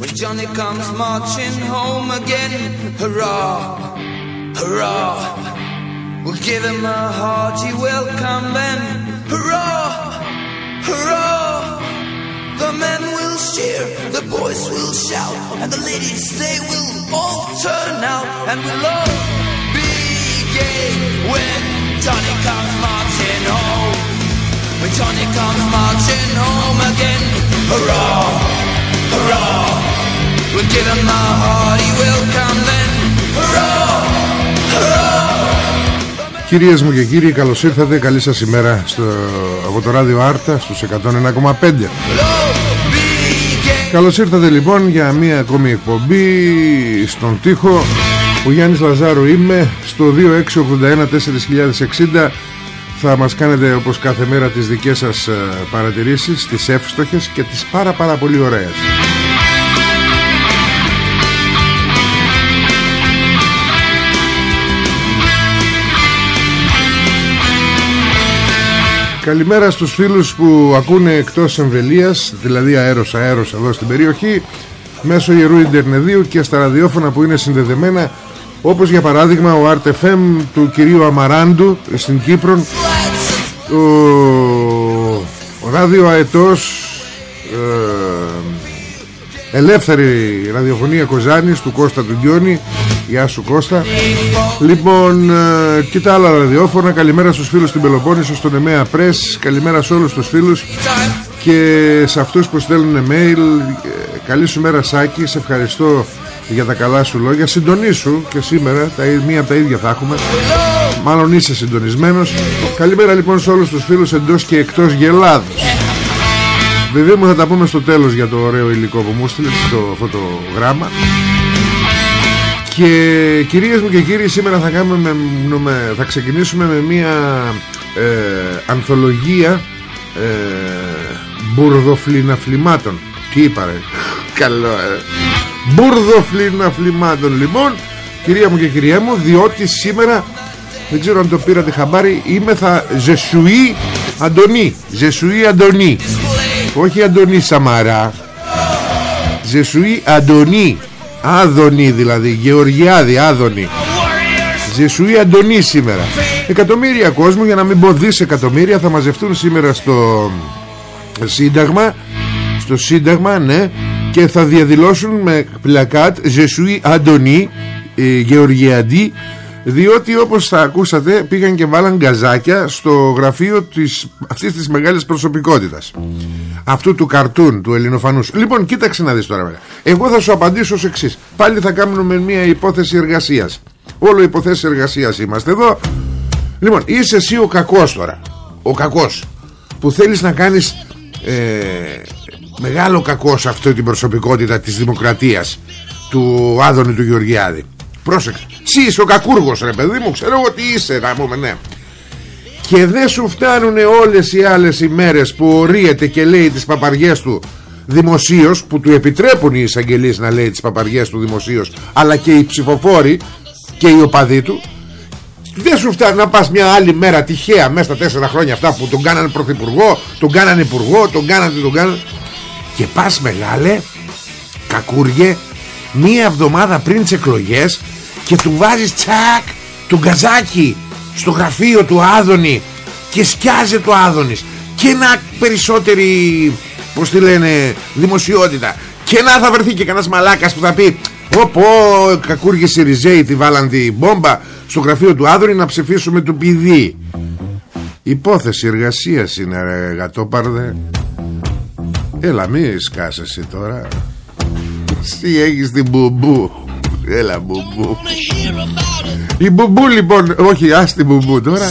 When Johnny comes marching home again, hurrah, hurrah. We'll give him a hearty welcome then, hurrah, hurrah. The men will cheer, the boys will shout, and the ladies they will all turn out, and we'll all be gay when Johnny comes marching home. When Johnny comes marching home again, hurrah, hurrah. We'll give him a hearty welcome then, hurrah, hurrah. Κυρίες μου και κύριοι καλώς ήρθατε. Καλή σας ημέρα στο, από το ράδιο Άρτα στους 101,5 Καλώς ήρθατε λοιπόν για μία ακόμη εκπομπή στον τοίχο. Ο Γιάννης Λαζάρου είμαι στο 2681 4060 θα μας κάνετε όπως κάθε μέρα τις δικές σας ε, παρατηρήσεις Τις εύστοχες και τις πάρα πάρα πολύ ωραίες Καλημέρα στους φίλους που ακούνε εκτός εμβελίας Δηλαδή αέρος αέρος εδώ στην περιοχή Μέσω Ιερού Ιντερνεδίου και στα ραδιόφωνα που είναι συνδεδεμένα Όπως για παράδειγμα ο RTFM του κυρίου Αμαράντου στην Κύπρο Ο, ο ράδιο αετός ε, Ελεύθερη ραδιοφωνία Κοζάνης του Κώστα του Γκιόνι Γεια σου Κώστα. Λοιπόν ε, και τα άλλα ραδιόφωνα. Καλημέρα στους φίλους στην Πελοπόννησο Στον Εμέα Πρess Καλημέρα σε όλους τους φίλους. Και σε αυτούς που στέλνουν mail. Ε, Καλή σου μέρα Σάκη. Σε ευχαριστώ για τα καλά σου λόγια. Συντονίσου και σήμερα τα, Μία από τα ίδια θα έχουμε. Μάλλον είσαι συντονισμένος. Καλημέρα λοιπόν σε όλους τους φίλους Εντός και εκτός Γελάδος Βέβαια μου θα τα πούμε στο τέλος για το ωραίο υλικό που μου στείλες στο φωτογράμμα. Και κυρίες μου και κύριοι σήμερα θα, κάνουμε με, θα ξεκινήσουμε με μια ε, ανθολογία ε, μπουρδοφλιναφλημάτων Τι είπα ρε; Καλό ε. Μπουρδοφλιναφλημάτων λοιπόν Κυρία μου και κυρία μου Διότι σήμερα δεν ξέρω αν το πήρατε χαμπάρι Είμαι θα Ζεσουή Αντωνή. Ζεσουή Αντωνή Όχι Αντωνή Σαμαρά. Ζεσουή Αντωνή Άδωνη δηλαδή Γεωργιάδη Άδωνη. Ζεσουή Αντωνή σήμερα. Εκατομμύρια κόσμου για να μην πω εκατομμύρια Θα μαζευτούν σήμερα στο Σύνταγμα. Στο Σύνταγμα ναι. Και θα διαδηλώσουν με πλακάτ Ζεσουή Αντωνή ε, Γεωργιαντή διότι όπως θα ακούσατε πήγαν και βάλαν γκαζάκια στο γραφείο της, αυτής της μεγάλης προσωπικότητας. Αυτού του καρτούν του ελληνοφανούς. Λοιπόν κοίταξε να δεις τώρα εγώ θα σου απαντήσω ως εξής. Πάλι θα κάνουμε μια υπόθεση εργασίας. Όλο υποθέσεις εργασίας είμαστε εδώ. Λοιπόν είσαι εσύ ο κακός τώρα. Ο κακός. Που θέλεις να κάνεις ε, μεγάλο κακό σε αυτή την προσωπικότητα της δημοκρατίας του Άδωνη του Γεωργιάδη Πρόσεξε. Εσύ είσαι ο κακούργος ρε παιδί μου, ξέρω εγώ τι είσαι να πούμε ναι. Και δεν σου φτάνουν όλες οι άλλες ημέρες που ορίεται και λέει τις παπαριές του δημοσίως που του επιτρέπουν οι εισαγγελίες να λέει τις παπαριές του δημοσίως αλλά και οι ψηφοφόροι και οι οπαδοί του δεν σου φτάνει να πας μια άλλη μέρα τυχαία μέσα στα τέσσερα χρόνια αυτά που τον κάνανε πρωθυπουργό, τον κάνανε υπουργό, τον κάνανε τον κάνανε και πας μεγάλε κακούργε μία εβδομάδα πριν τις εκλογές και του βάζεις τσακ του γκαζάκι στο γραφείο του Άδωνη και σκιάζει το Άδωνης. Και ένα περισσότερη πως τη λένε δημοσιότητα. Και Και να θα βρεθεί και κανένας μαλάκας που θα πει Ωπω κακούργοι Σιριζέοι τη βάλαν την μπόμπα στο γραφείο του Άδρου να ψηφίσουμε του πηδί Υπόθεση εργασίας είναι ρε γατόπαρδε. Έλα μη σκάς εσύ τώρα. Εσύ έχεις την μπουμπού Έλα μπουμπού. Η μπουμπού λοιπόν Όχι ας την μπουμπού τώρα.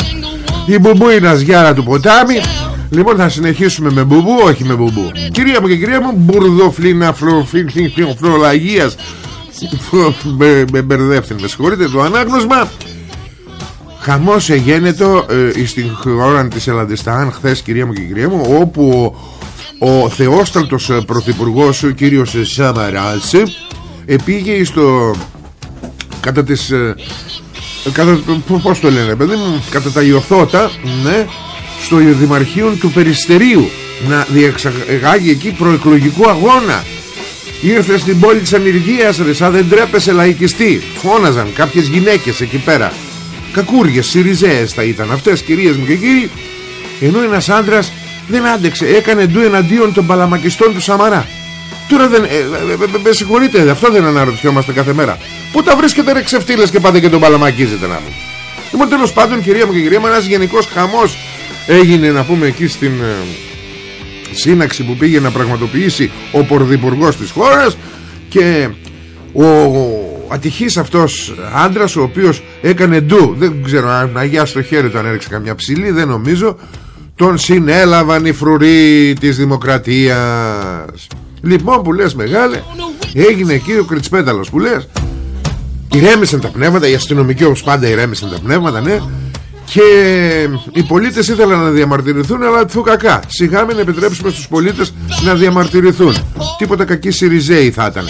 Η μπουμπού είναι ασγιάρα του ποτάμι. Λοιπόν θα συνεχίσουμε με μπουμπού Όχι με μπουμπού. Κυρία μου και κυρία μου Μπουρδοφλίνα φρολαγίας Με μπερδεύτην Με συγχωρείτε το ανάγνωσμα. Χαμός εγένετο ε, στην χώρα της Ελλαντιστάν χθες κυρία μου και κυρία μου όπου ο, ο θεόσταλτος ε, πρωθυπουργός ο κύριος Σαμαράς επήγε στο κατά τις ε, κατά, πώς το λένε παιδί μου κατά τα Ιωθώτα ναι, στο Δημαρχείο του Περιστερίου να διεξαγάγει εκεί προεκλογικό αγώνα. Ήρθε στην πόλη της ανεργίας ρε σαν δεν τρέπεσε λαϊκιστή. Φώναζαν κάποιες γυναίκες εκεί πέρα. Κακούργες, σιριζέες θα ήταν αυτές κυρίες μου και κύριοι. Ενώ ένας άντρας δεν άντεξε έκανε ντου εναντίον των παλαμακιστών του Σαμαρά τώρα δεν ε, ε, ε, με συγχωρείτε αυτό δεν αναρωτιόμαστε κάθε μέρα. Που τα βρίσκεται ρε ξεφτύλες και πάτε και τον παλαμακίζετε να μου λοιπόν τέλος πάντων κυρία μου και κυρία μου ένας γενικός χαμός έγινε να πούμε εκεί στην σύναξη που πήγε να πραγματοποιήσει ο πορδιπουργός της χώρας και ο ατυχής αυτός άντρας ο οποίος έκανε ντου. Δεν ξέρω αν αγιά στο χέρι του αν έριξε καμιά ψηλή δεν νομίζω. Τον συνέλαβαν οι φρουροί της δημοκρατίας λοιπόν που λες μεγάλε έγινε εκεί ο Κριτσπέταλος που λες. Ηρέμησαν τα πνεύματα οι αστυνομικοί όπως πάντα ηρέμησαν τα πνεύματα ναι. Και οι πολίτες ήθελαν να διαμαρτυρηθούν αλλά του κακά. Σιγά μην επιτρέψουμε στους πολίτες να διαμαρτυρηθούν. Τίποτα κακοί Σιριζέοι θα ήταν.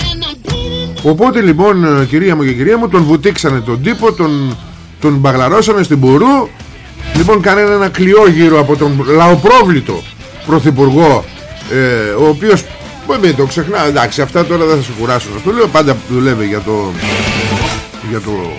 Οπότε λοιπόν ε, κυρία μου και κυρία μου τον βουτήξανε τον τύπο τον, τον μπαγλαρώσανε στην Μπουρού Λοιπόν κάνανε ένα κλειό γύρω από τον λαοπρόβλητο πρωθυπουργό ε, ο οποίος μην το ξεχνά. Εντάξει αυτά τώρα δεν θα σου κουράσω να το λέω πάντα δουλεύει για το για το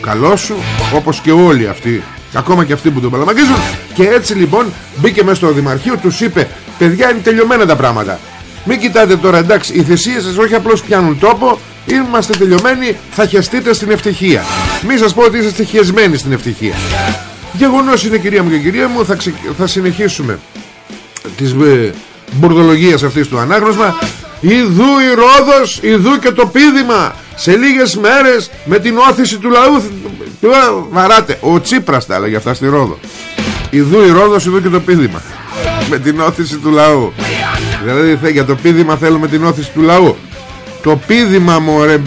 καλό σου όπως και όλοι αυτοί. Ακόμα και αυτοί που τον παλαμακίζουν και έτσι λοιπόν μπήκε μέσα στο δημαρχείο τους είπε παιδιά είναι τελειωμένα τα πράγματα. Μην κοιτάτε τώρα εντάξει Οι θυσίες σας όχι απλώς πιάνουν τόπο. Είμαστε τελειωμένοι Θα χεστείτε στην ευτυχία. Μην σας πω ότι είστε χεσμένοι στην ευτυχία Γεγονός είναι κυρία μου και κυρία μου Θα, θα συνεχίσουμε. Της ε, μπουρδολογίας αυτής του ανάγνωσμα. Ιδού η Ρόδος Ιδού και το πίδημα. Σε λίγες μέρες με την όθηση του λαού Βαράτε. Ο Τσίπρας τα έλεγε αυτά στη Ρόδο. Ιδού η Ρόδος Ιδού και το πίδημα. Με την όθηση του λαού. Δηλαδή για το πίδημα θέλουμε την όθηση του λαού. Το πίδημα μωρέ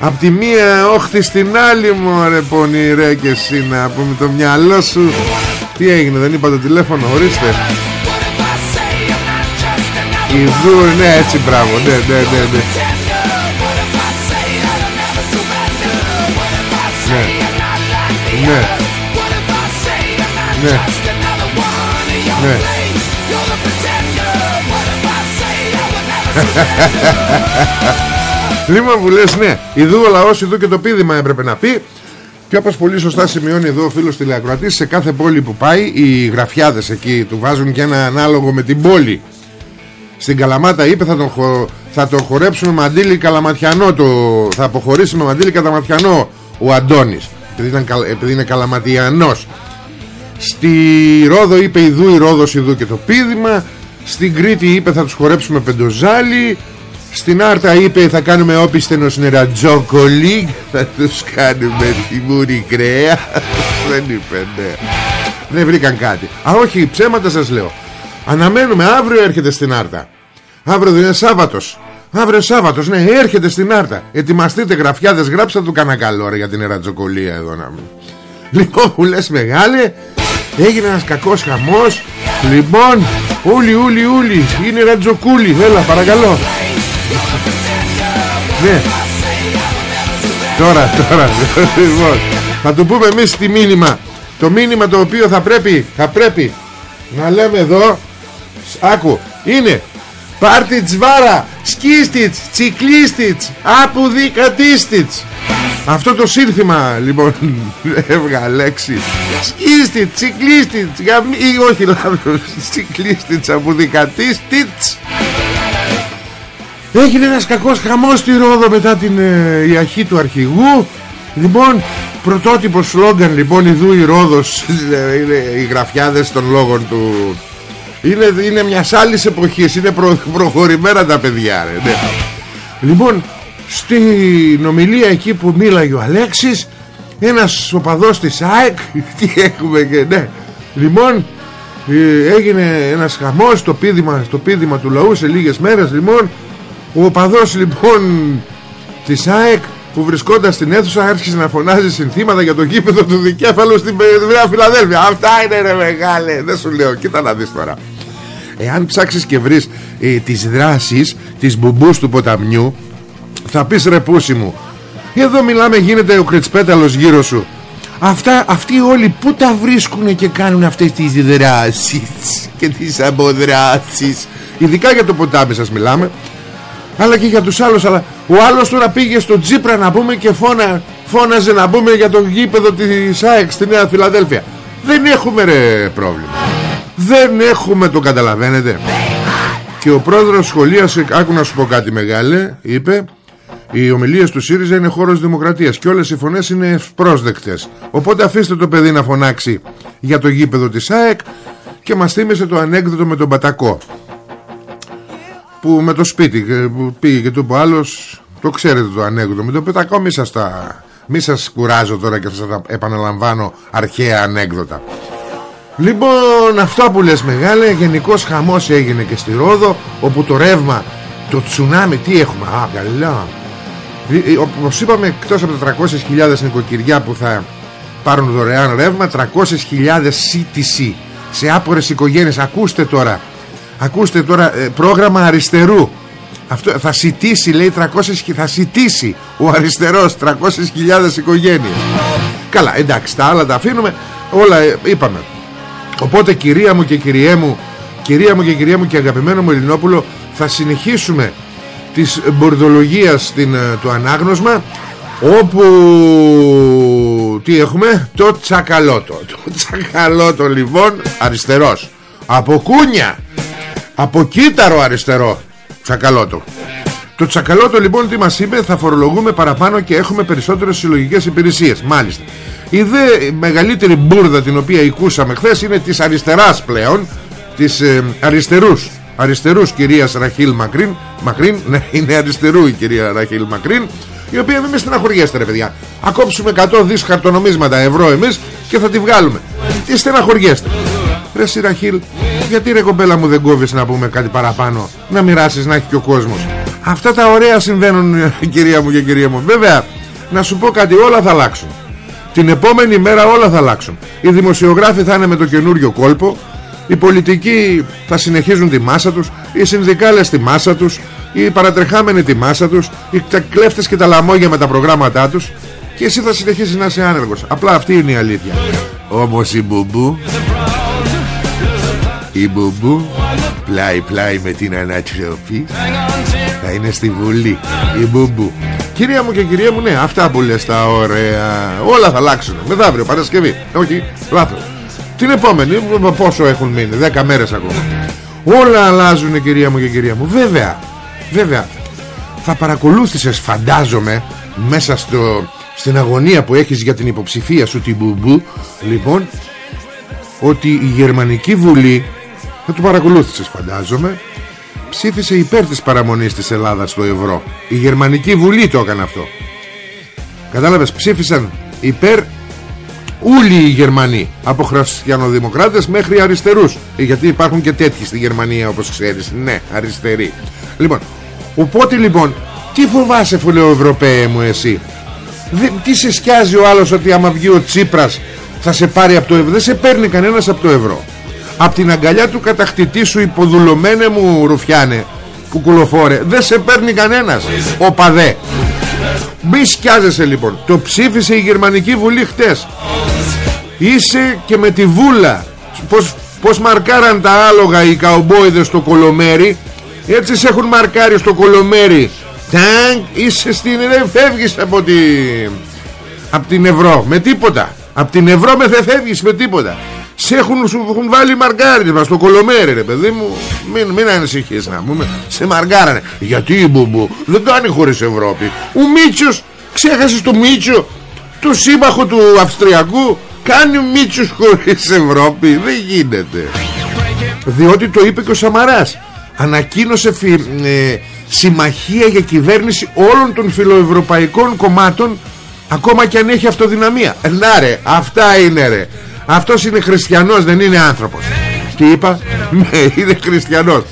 Απ' τη μία όχθη στην άλλη μωρέ πονηρέ και εσύ να πούμε το μυαλό σου. Τι έγινε δεν είπα το τηλέφωνο ορίστε Ιδού ναι έτσι μπράβο ναι ναι ναι ναι. Ναι. Ναι. Ναι. Ναι. Λοιπόν που λες ναι Ιδού ο λαός, ιδού και το πίδημα έπρεπε να πει. Και όπως πολύ σωστά σημειώνει εδώ ο φίλος τηλεακροατής Σε κάθε πόλη που πάει Οι γραφιάδες εκεί του βάζουν και ένα ανάλογο με την πόλη Στην Καλαμάτα είπε θα τον, χω... θα τον χορέψουμε μαντήλι καλαματιανό το... Θα αποχωρήσει με μαντήλι καλαματιανό Ο Αντώνης επειδή, ήταν... επειδή είναι καλαματιανός Στη Ρόδο είπε Ιδού η Ρόδος Ιδού και το πίδημα στην Κρήτη είπε θα τους χορέψουμε πεντοζάλι Στην Άρτα είπε θα κάνουμε όπιστενος νερατζόκολι Θα τους κάνουμε τιμούρι κρέα. Δεν είπε ναι. Δεν βρήκαν κάτι. Α όχι ψέματα σας λέω Αναμένουμε. Αύριο έρχεται στην Άρτα. Αύριο δεν είναι Σάββατος. Αύριο Σάββατος ναι έρχεται στην Άρτα. Ετοιμαστείτε γραφιάδες γράψτε του κανένα καλό για την ερατζοκολία εδώ να μην Λοιπόν που λες μεγάλε Έγινε ένας κακός χαμός. Λοιπόν Ούλι ούλι ούλι Είναι ρατζοκούλι Έλα παρακαλώ. Ναι. Τώρα τώρα λοιπόν, Θα του πούμε εμείς τη μήνυμα. Το μήνυμα το οποίο θα πρέπει Θα πρέπει Να λέμε εδώ Άκου Είναι Πάρτι τσβάρα Σκίστιτς Τσικλίστιτς Απουδικατίστιτς. Αυτό το σύνθημα λοιπόν έβγα λέξη. Σκίστη, τσικλίστη ή όχι λάθος. Τσικλίστη, τσαμπουδικατίστη Έγινε ένας κακός χαμός στη Ρόδο μετά την ε, ιαχή του αρχηγού. Λοιπόν πρωτότυπος σλόγγαν λοιπόν Ιδού η Ρόδος Είναι οι γραφιάδες των λόγων του Είναι, είναι μιας άλλης εποχής Είναι προ, προχωρημένα τα παιδιά ρε, ναι. Λοιπόν στην ομιλία εκεί που μίλαγε ο Αλέξης ένας οπαδός της ΑΕΚ τι έχουμε και ναι λοιπόν ε, έγινε ένας χαμός στο πίδημα, στο πίδημα του λαού σε λίγες μέρες λοιπόν ο οπαδός λοιπόν της ΑΕΚ που βρισκόταν στην αίθουσα άρχισε να φωνάζει συνθήματα για το γήπεδο του δικέφαλου στην Νέα Φιλαδέλφια. Αυτά είναι ρε μεγάλε. Δεν σου λέω. Κοίτα να δεις τώρα. Εάν ψάξεις και βρεις ε, τις δράσεις της μπουμπούς του ποταμιού θα πεις ρε πούσι μου εδώ μιλάμε γίνεται ο κρετσπέταλος γύρω σου Αυτά, αυτοί όλοι που τα βρίσκουν και κάνουν αυτές τις δράσεις και τις αποδράσεις; Ειδικά για το ποτάμι σας μιλάμε αλλά και για τους άλλους αλλά ο άλλος τώρα πήγε στο Τζίπρα να πούμε και φώνα, φώναζε να πούμε για το γήπεδο της ΑΕΚ στη Νέα Φιλαδέλφια δεν έχουμε ρε πρόβλημα δεν έχουμε το καταλαβαίνετε και ο πρόεδρος σχολείας άκου να σου πω κάτι μεγάλε είπε οι ομιλίες του ΣΥΡΙΖΑ είναι χώρος δημοκρατίας και όλες οι φωνές είναι ευπρόσδεκτες. Οπότε αφήστε το παιδί να φωνάξει για το γήπεδο της ΑΕΚ και μας θύμισε το ανέκδοτο με τον Πατακό. Που με το σπίτι που πήγε και του είπε άλλος, το ξέρετε το ανέκδοτο, με τον Πατακό μη σας, τα, μη σας κουράζω τώρα και θα σας επαναλαμβάνω αρχαία ανέκδοτα. Λοιπόν αυτό που λες μεγάλε Γενικός χαμός έγινε και στη Ρόδο Όπου το ρεύμα Το τσουνάμι τι έχουμε Α καλά. Ε, ε, όπως είπαμε εκτός από τα 300.000 νοικοκυριά που θα πάρουν δωρεάν ρεύμα 300.000 σύντηση σε άπορες οικογένειες. Ακούστε τώρα ακούστε τώρα ε, πρόγραμμα αριστερού. Αυτό θα σητήσει λέει 300 θα σητήσει ο αριστερός 300.000 οικογένειες. Καλά εντάξει τα άλλα τα αφήνουμε. Όλα είπαμε. Οπότε κυρία μου και κυριέ μου κυρία μου και κυρία μου και αγαπημένο μου Ελληνόπουλο θα συνεχίσουμε της μπορδολογίας στην, ε, το ανάγνωσμα όπου τι έχουμε; Το τσακαλώτο. Το τσακαλώτο λοιπόν αριστερός. Από κούνια από κύτταρο αριστερό τσακαλώτο. Το τσακαλώτο λοιπόν τι μας είπε θα φορολογούμε παραπάνω και έχουμε περισσότερες συλλογικές υπηρεσίες. Μάλιστα. Η δε μεγαλύτερη μπουρδα την οποία ακούσαμε χθες είναι της αριστεράς πλέον της ε, αριστερούς. Αριστερούς κυρίας Ραχίλ Μακρίν Μακρίν, ναι είναι αριστερού η κυρία Ραχίλ Μακρίν η οποία μην μες στεναχωριέστε ρε παιδιά. Ακόψουμε 100 δις χαρτονομίσματα ευρώ εμείς και θα τη βγάλουμε. Τι στεναχωριέστε ρε σι Ραχίλ γιατί ρε κομπέλα μου δεν κόβεις να πούμε κάτι παραπάνω να μοιράσεις να έχει και ο κόσμος. Αυτά τα ωραία συμβαίνουν κυρία μου και κυρία μου. Βέβαια να σου πω κάτι όλα θα αλλάξουν. Την επόμενη μέρα όλα θα αλλάξουν. Οι δημοσιογράφοι θα είναι με το καινούριο κόλπο οι πολιτικοί θα συνεχίζουν τη μάσα τους Οι συνδικάλες τη μάσα τους Οι παρατρεχάμενοι τη μάσα τους Οι κλέφτες και τα λαμόγια με τα προγράμματά τους. Και εσύ θα συνεχίσεις να είσαι άνεργος. Απλά αυτή είναι η αλήθεια. Όμως η Μπουμπού Η Μπουμπού Πλάι πλάι με την ανατροπή. Θα είναι στη Βουλή. Η Μπουμπού. Κυρία μου και κυρία μου ναι Αυτά που λες τα ωραία. Όλα θα αλλάξουν. Μεθαύριο Παρασκευή. Όχι λάθος. Την επόμενη πόσο έχουν μείνει 10 μέρες ακόμα. Όλα αλλάζουν κυρία μου και κυρία μου. Βέβαια Βέβαια Θα παρακολούθησες φαντάζομαι Μέσα στο, στην αγωνία που έχεις για την υποψηφία σου την Μπουμπού Λοιπόν Ότι η Γερμανική Βουλή Θα το παρακολούθησες φαντάζομαι. Ψήφισε υπέρ της παραμονής της Ελλάδας στο ευρώ. Η Γερμανική Βουλή το έκανε αυτό. Κατάλαβες ψήφισαν υπέρ Όλοι οι Γερμανοί. Από χριστιανοδημοκράτες μέχρι αριστερούς. Ε, Γιατί υπάρχουν και τέτοιοι στη Γερμανία όπως ξέρεις. Ναι αριστεροί. Λοιπόν Οπότε λοιπόν Τι φοβάσαι φουλέο Ευρωπαίε μου εσύ; Τι σε σκιάζει ο άλλος ότι άμα βγει ο Τσίπρας Θα σε πάρει από το ευρώ; Δεν σε παίρνει κανένας από το ευρώ Από την αγκαλιά του κατακτητή σου Υποδουλωμένε μου ρουφιάνε Κουκουλοφόρε Δεν σε παίρνει κανένας Ο παδέ. Μη σκιάζεσαι λοιπόν. Το ψήφισε η Γερμανική Βουλή χτες. Είσαι και με τη βούλα. Πως, πως μαρκάραν τα άλογα οι καουμπόιδες στο κολομέρι. Έτσι σε έχουν μαρκάρει στο κολομέρι. Τάγκ Είσαι στην φεύγεις από, τη... από την Ευρώ. Με τίποτα. Από την Ευρώ με δεν φεύγεις με τίποτα Σε έχουν, σου έχουν βάλει μαργκάρισμα στο κολομέρι ρε παιδί μου. Μην, μην ανησυχείς να πούμε. Σε μαργκάρανε Γιατί μπουμπου δεν κάνει χωρίς Ευρώπη. Ο Μίτσος Ξέχασες το Μίτσο Το σύμπαχο του Αυστριακού. Κάνει ο Μίτσος χωρίς Ευρώπη. Δεν γίνεται. Διότι το είπε και ο Σαμαράς. Ανακοίνωσε φι, ε, συμμαχία για κυβέρνηση όλων των φιλοευρωπαϊκών κομμάτων Ακόμα και αν έχει αυτοδυναμία. Ε, Να ρε, αυτά είναι ρε Αυτός είναι χριστιανός, δεν είναι άνθρωπος. Τι είπα, ναι, είναι χριστιανός.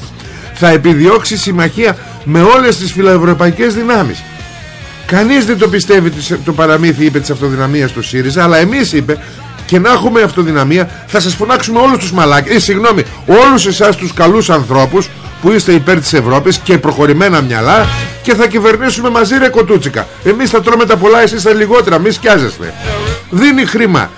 Θα επιδιώξει συμμαχία με όλες τις φιλοευρωπαϊκές δυνάμεις. Κανείς δεν το πιστεύει το παραμύθι είπε της αυτοδυναμίας του ΣΥΡΙΖΑ Αλλά εμείς είπε και να έχουμε αυτοδυναμία θα σας φωνάξουμε όλους τους μαλάκες ε, Συγγνώμη, όλους εσάς τους καλούς ανθρώπους που είστε υπέρ της Ευρώπης και προχωρημένα μυαλά και θα κυβερνήσουμε μαζί ρε κοτούτσικα. Εμείς θα τρώμε τα πολλά εσείς τα λιγότερα μη σκιάζεστε. Δίνει χρήμα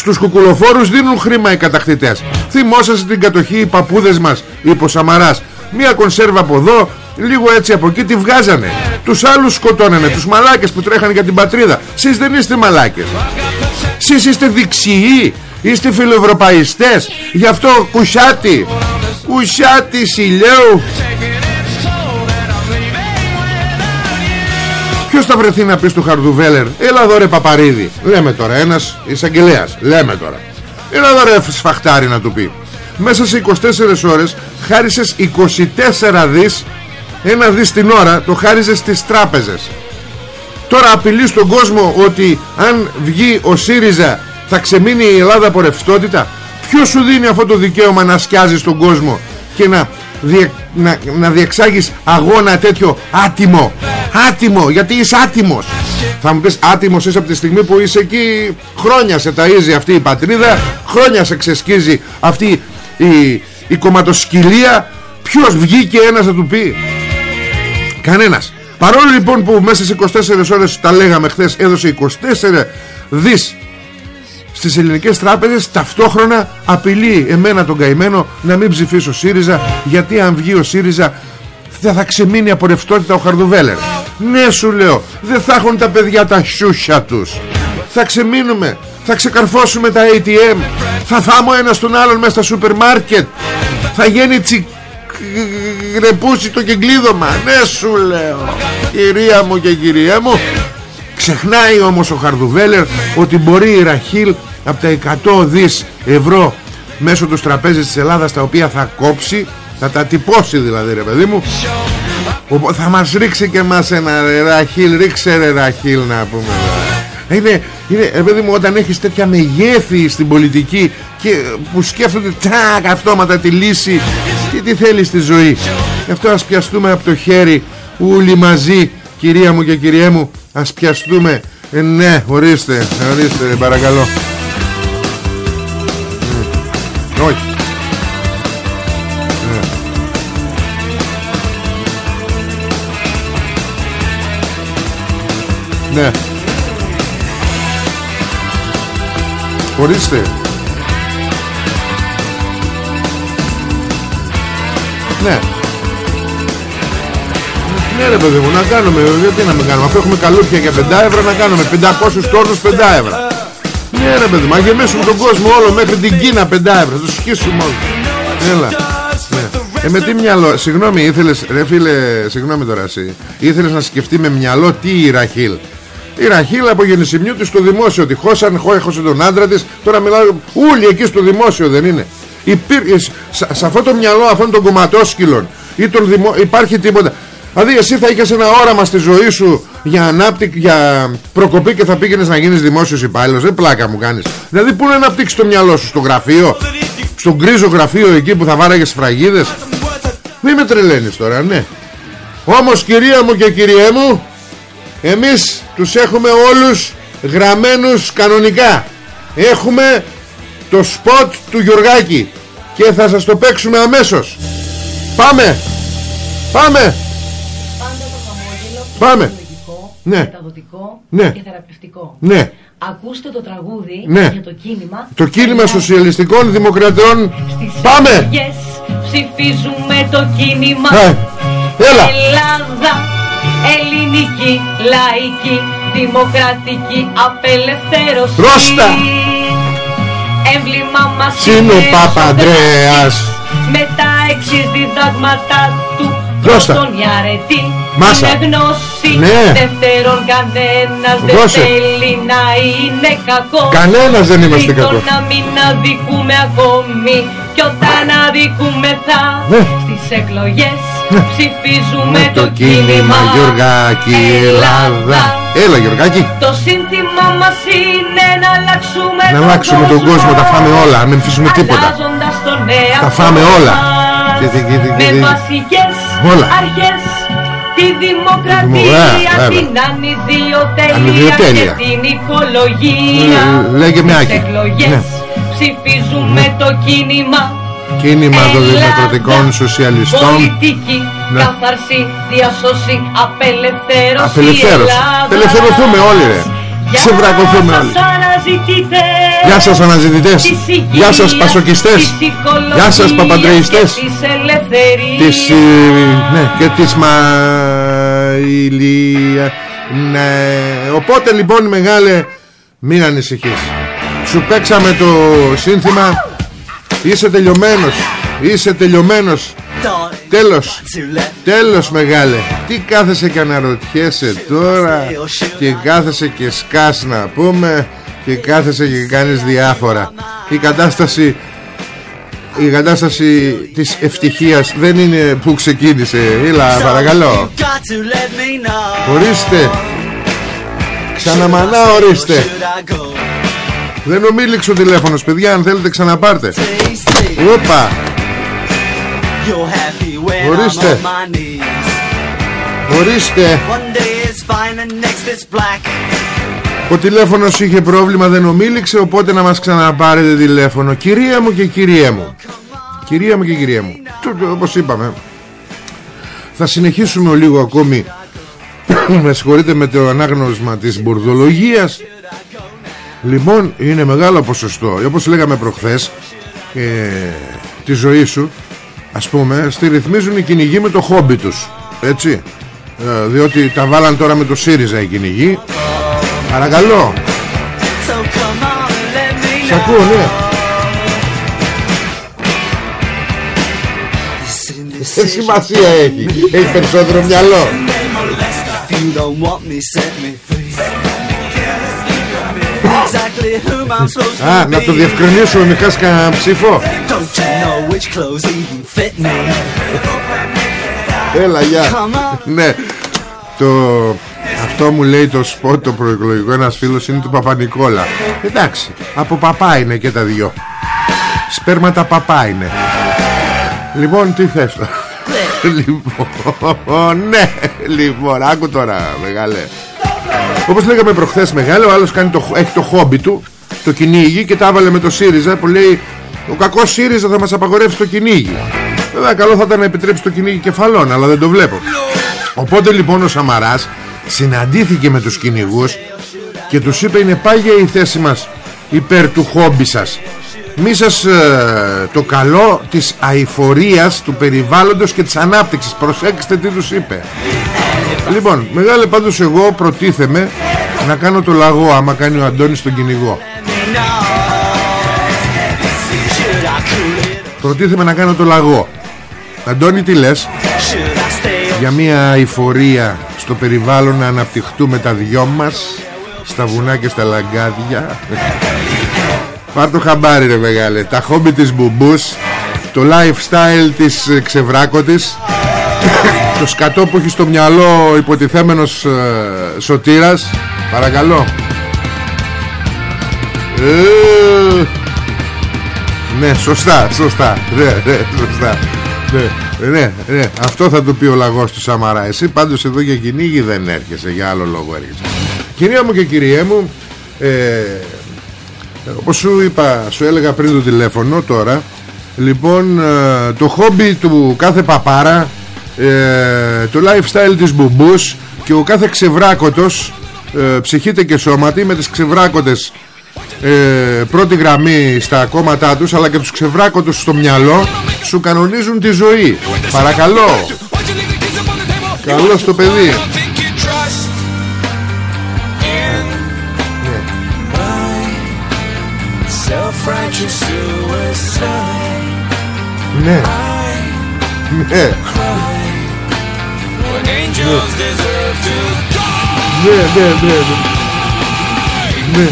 στους κουκουλοφόρους δίνουν χρήμα οι κατακτητές. Θυμόσαστε την κατοχή οι παππούδες μας είπε ο Σαμαράς. Μία κονσέρβα από εδώ λίγο έτσι από εκεί τη βγάζανε. Τους άλλους σκοτώνανε τους μαλάκες που τρέχανε για την πατρίδα. Εσείς δεν είστε μαλάκες. Εσείς είστε δεξιοί είστε φιλοευρωπαϊστές. Γι' αυτό κουσιάτι κουσιάτι Σιλιέου Ποιος θα βρεθεί να πεις στο Χαρδουβέλερ Έλα εδώ ρε Παπαρίδη Λέμε τώρα ένας εισαγγελέας Λέμε τώρα. Έλα εδώ ρε σφαχτάρι να του πει. Μέσα σε 24 ώρες χάρισες 24 δις Ένα δις την ώρα Το χάριζες στις τράπεζες. Τώρα απειλεί στον κόσμο ότι αν βγει ο ΣΥΡΙΖΑ θα ξεμείνει η Ελλάδα από ρευστότητα. Ποιος σου δίνει αυτό το δικαίωμα να σκιάζεις τον κόσμο και να, διε, να, να διεξάγεις αγώνα τέτοιο άτιμο. Άτιμο, γιατί είσαι άτιμος. Θα μου πεις άτιμος είσαι από τη στιγμή που είσαι εκεί χρόνια σε ταΐζει αυτή η πατρίδα, χρόνια σε ξεσκίζει αυτή η, η κομματοσκυλία. Ποιος βγήκε ένας να του πει; Κανένας. Παρόλο λοιπόν που μέσα σε 24 ώρες τα λέγαμε χθες έδωσε 24 δις στις ελληνικές τράπεζες ταυτόχρονα απειλεί εμένα τον καημένο να μην ψηφίσω ΣΥΡΙΖΑ γιατί αν βγει ο ΣΥΡΙΖΑ δεν θα ξεμείνει από ρευστότητα ο Χαρδουβέλερ. Ναι σου λέω δεν θα έχουν τα παιδιά τα σιούσια τους. Θα ξεμείνουμε θα ξεκαρφώσουμε τα ATM θα θάμω ένας στον άλλον μέσα στα σούπερ μάρκετ. Θα γίνει τσι γρεπούσει το κεγκλίδωμα ναι σου λέω. Κυρία μου και κυρία μου ξεχνάει όμως ο Χαρδουβέλερ ότι μπορεί η Ραχίλ από τα 100 δις ευρώ μέσω του τραπέζι της Ελλάδας τα οποία θα κόψει θα τα τυπώσει δηλαδή ρε παιδί μου. Θα μας ρίξει και μας ένα ρε, Ραχίλ ρίξε ρε Ραχίλ να πούμε. Είναι, είναι ρε παιδί μου όταν έχεις τέτοια μεγέθη στην πολιτική και που σκέφτονται τάκ αυτόματα τη λύση και τι θέλεις στη ζωή αυτό ας πιαστούμε από το χέρι όλοι μαζί κυρία μου και κυρία μου ας πιαστούμε. Ε, ναι ορίστε ορίστε παρακαλώ. ε, όχι ε. ναι. Ορίστε. Ναι. Ναι ρε παιδί μου να κάνουμε Γιατί να μην κάνουμε Αφού έχουμε καλούπια για 5 ευρώ να κάνουμε 500 τόνους 5 ευρώ Ναι ρε παιδί μου Να γεμίσουμε τον κόσμο όλο μέχρι την Κίνα 5 ευρώ Τους σκίσουμε όλους. Έλα. Ναι. Ε με τι μυαλό Συγγνώμη ήθελες Ρε φίλε Συγγνώμη τώρα εσύ Ήθελες να σκεφτεί με μυαλό Τι η Ραχίλ. Η Ραχίλ από γεννησιμιού της στο δημόσιο Τη χώσαν, έχωσε τον άντρα της Τώρα μιλάω όλοι εκεί στο δημόσιο δεν είναι. Υπήρ, σε, αυτό το μυαλό αυτών των κομματόσκυλων ή τον δημο, υπάρχει τίποτα Δηλαδή εσύ θα είχες ένα όραμα στη ζωή σου για ανάπτυξη, για προκοπή και θα πήγαινες να γίνεις δημόσιος υπάλληλος. Δεν πλάκα μου κάνεις. Δηλαδή πού να αναπτύξεις το μυαλό σου, στο γραφείο, στον γκρίζο γραφείο εκεί που θα βάραγες φραγίδες; Μην με τρελαίνεις τώρα, ναι. Όμως κυρία μου και κυριέ μου, εμείς τους έχουμε όλους γραμμένους κανονικά. Έχουμε το σποτ του Γιωργάκη και θα σας το παίξουμε αμέσως πάμε πάμε πάμε. Ναι. μεταδοτικό ναι. και θεραπευτικό. Ναι. ακούστε το τραγούδι ναι. για το κίνημα. Το κίνημα σοσιαλιστικών δημοκρατών πάμε. ψηφίζουμε το κίνημα. Ε, έλα. Ελλάδα ελληνική λαϊκή δημοκρατική απελευθέρωση. Ρώστα Έμβλημα μας Είναι ο Παπαντρέας. Με τα εξής διδάγματα του Δώστα. Πρώτον η αρετή Μάσα. Είναι γνώση Ναι. Δεύτερον κανένας δεν Δώσε. θέλει να είναι κακός Κανένας δεν είμαστε Τρίτον, κακός. να μην αδικούμε ακόμη Κι όταν αδικούμεθα Ναι. Στις εκλογές Ναι. Ψηφίζουμε Με το κίνημα Γιωργάκη Ελλάδα Έλα Γιωργάκη Το σύνθημα μας είναι να αλλάξουμε Να αλλάξουμε τον κόσμο, τα φάμε όλα, να μην αφήσουμε τίποτα. Αλλάζοντας τον εαυτό Τα φάμε όλα. Μας. Και τι- και τι- και Με τι- βασικές Όλα. αρχές Τη δημοκρατία, βέβαια. την ανιδιοτέλεια Ανιδιοτέλεια. και την οικολογία Ε, λέγε με Στις Άκη. εκλογές Ναι. ψηφίζουμε το κίνημα Κίνημα των Ελλάδα. Δημοκρατικών Σοσιαλιστών Πολιτική, Ναι. καθαρσή, διασώση, απελευθέρωση Απελευθέρωση. Ελλάδας. Απελευθερωθούμε όλοι, ρε. Γεια Ξεβρακωθούμε. όλοι. σας αναζητητές Γεια σας αναζητητές. της υγείας, Γεια σας πασοκιστές. της οικολογίας Γεια σας παπαντρεϊστές. και της ελευθερίας. Της, ε, ναι, και της Μαηλία Ναι. Οπότε λοιπόν μεγάλε Μην ανησυχείς. Σου παίξαμε το σύνθημα Είσαι τελειωμένος Είσαι τελειωμένος Τέλος. Τέλος. Μεγάλε. Τι κάθεσαι και αναρωτιέσαι τώρα Και κάθεσαι και σκάς να πούμε Και κάθεσαι και κάνεις διάφορα. Η κατάσταση Η κατάσταση της ευτυχίας Δεν είναι που ξεκίνησε. Έλα παρακαλώ. Ορίστε. Ξαναμανά ορίστε. Δεν ομίληξε ο τηλέφωνος παιδιά. Αν θέλετε ξαναπάρτε. Οπα Ορίστε. Ορίστε Ο τηλέφωνος είχε πρόβλημα δεν ομίληξε Οπότε να μας ξαναπάρετε τηλέφωνο. Κυρία μου και κυρία μου. Κυρία μου και κυρία μου. Του- του- Όπως είπαμε. Θα συνεχίσουμε λίγο ακόμη. Με συγχωρείτε με το ανάγνωσμα της μπουρδολογίας. Λοιπόν είναι μεγάλο ποσοστό. Όπως λέγαμε προχθές ε, Τη ζωή σου Ας πούμε στη ρυθμίζουν οι κυνηγοί με το χόμπι τους Έτσι. Ε, Διότι τα βάλαν τώρα με το ΣΥΡΙΖΑ οι κυνηγοί. Παρακαλώ. Σ' ακούω ναι. Τι σημασία έχει; Έχει περισσότερο μυαλό Α, να το διευκρινίσουμε μη χάσει κανένα ψήφο. Έλα γεια. Ναι το... Αυτό μου λέει το σποτ το προεκλογικό Ένας φίλος είναι του Παπα-Νικόλα. Εντάξει Από παπά είναι και τα δυο. Σπέρματα παπά είναι. Λοιπόν τι θες Λοιπόν Ναι Λοιπόν άκου τώρα μεγάλε όπως λέγαμε προχθές μεγάλο Ο άλλος κάνει το, έχει το χόμπι του Το κυνήγι και τα έβαλε με το ΣΥΡΙΖΑ Που λέει ο κακός ΣΥΡΙΖΑ θα μας απαγορεύσει το κυνήγι Βέβαια καλό θα ήταν να επιτρέψει το κυνήγι κεφαλών Αλλά δεν το βλέπω. Οπότε λοιπόν ο Σαμαράς Συναντήθηκε με τους κυνηγούς Και τους είπε είναι πάγια η θέση μας Υπέρ του χόμπι σας Μη σας ε, το καλό της αηφορίας Του περιβάλλοντος και της ανάπτυξης Προσέξτε τι τους είπε Λοιπόν, μεγάλε πάντως εγώ προτίθεμαι να κάνω το λαγό άμα κάνει ο Αντώνης τον κυνηγό. Προτίθεμαι να κάνω το λαγό. Αντώνη τι λες; Για μια εφορία στο περιβάλλον να αναπτυχτούμε τα δυο μας στα βουνά και στα λαγκάδια. Πάρ' το χαμπάρι ρε μεγάλε. Τα χόμπι της μπουμπούς Το lifestyle της ε, ξεβράκωτης Το σκατό που έχει στο μυαλό Υποτιθέμενος ε, σωτήρας. Παρακαλώ. Ε, Ναι σωστά Σωστά. Ναι ναι σωστά. Ναι, ναι, ναι, αυτό θα του πει ο λαγός του Σαμαρά. Εσύ πάντως εδώ για κυνήγι δεν έρχεσαι Για άλλο λόγο έρχεσαι. Κυρία μου και κυριέ μου ε, όπως σου είπα, σου έλεγα πριν το τηλέφωνο τώρα Λοιπόν, ε, το χόμπι του κάθε παπάρα ε, Το lifestyle της μπουμπούς Και ο κάθε ξεβράκωτος ε, Ψυχείται και σώματι με τις ξεβράκωτες ε, Πρώτη γραμμή στα κόμματά τους Αλλά και τους ξεβράκωτους στο μυαλό Σου κανονίζουν τη ζωή. Παρακαλώ. Καλό στο παιδί Ναι. ναι. Ναι. Ναι, ναι, ναι, ναι.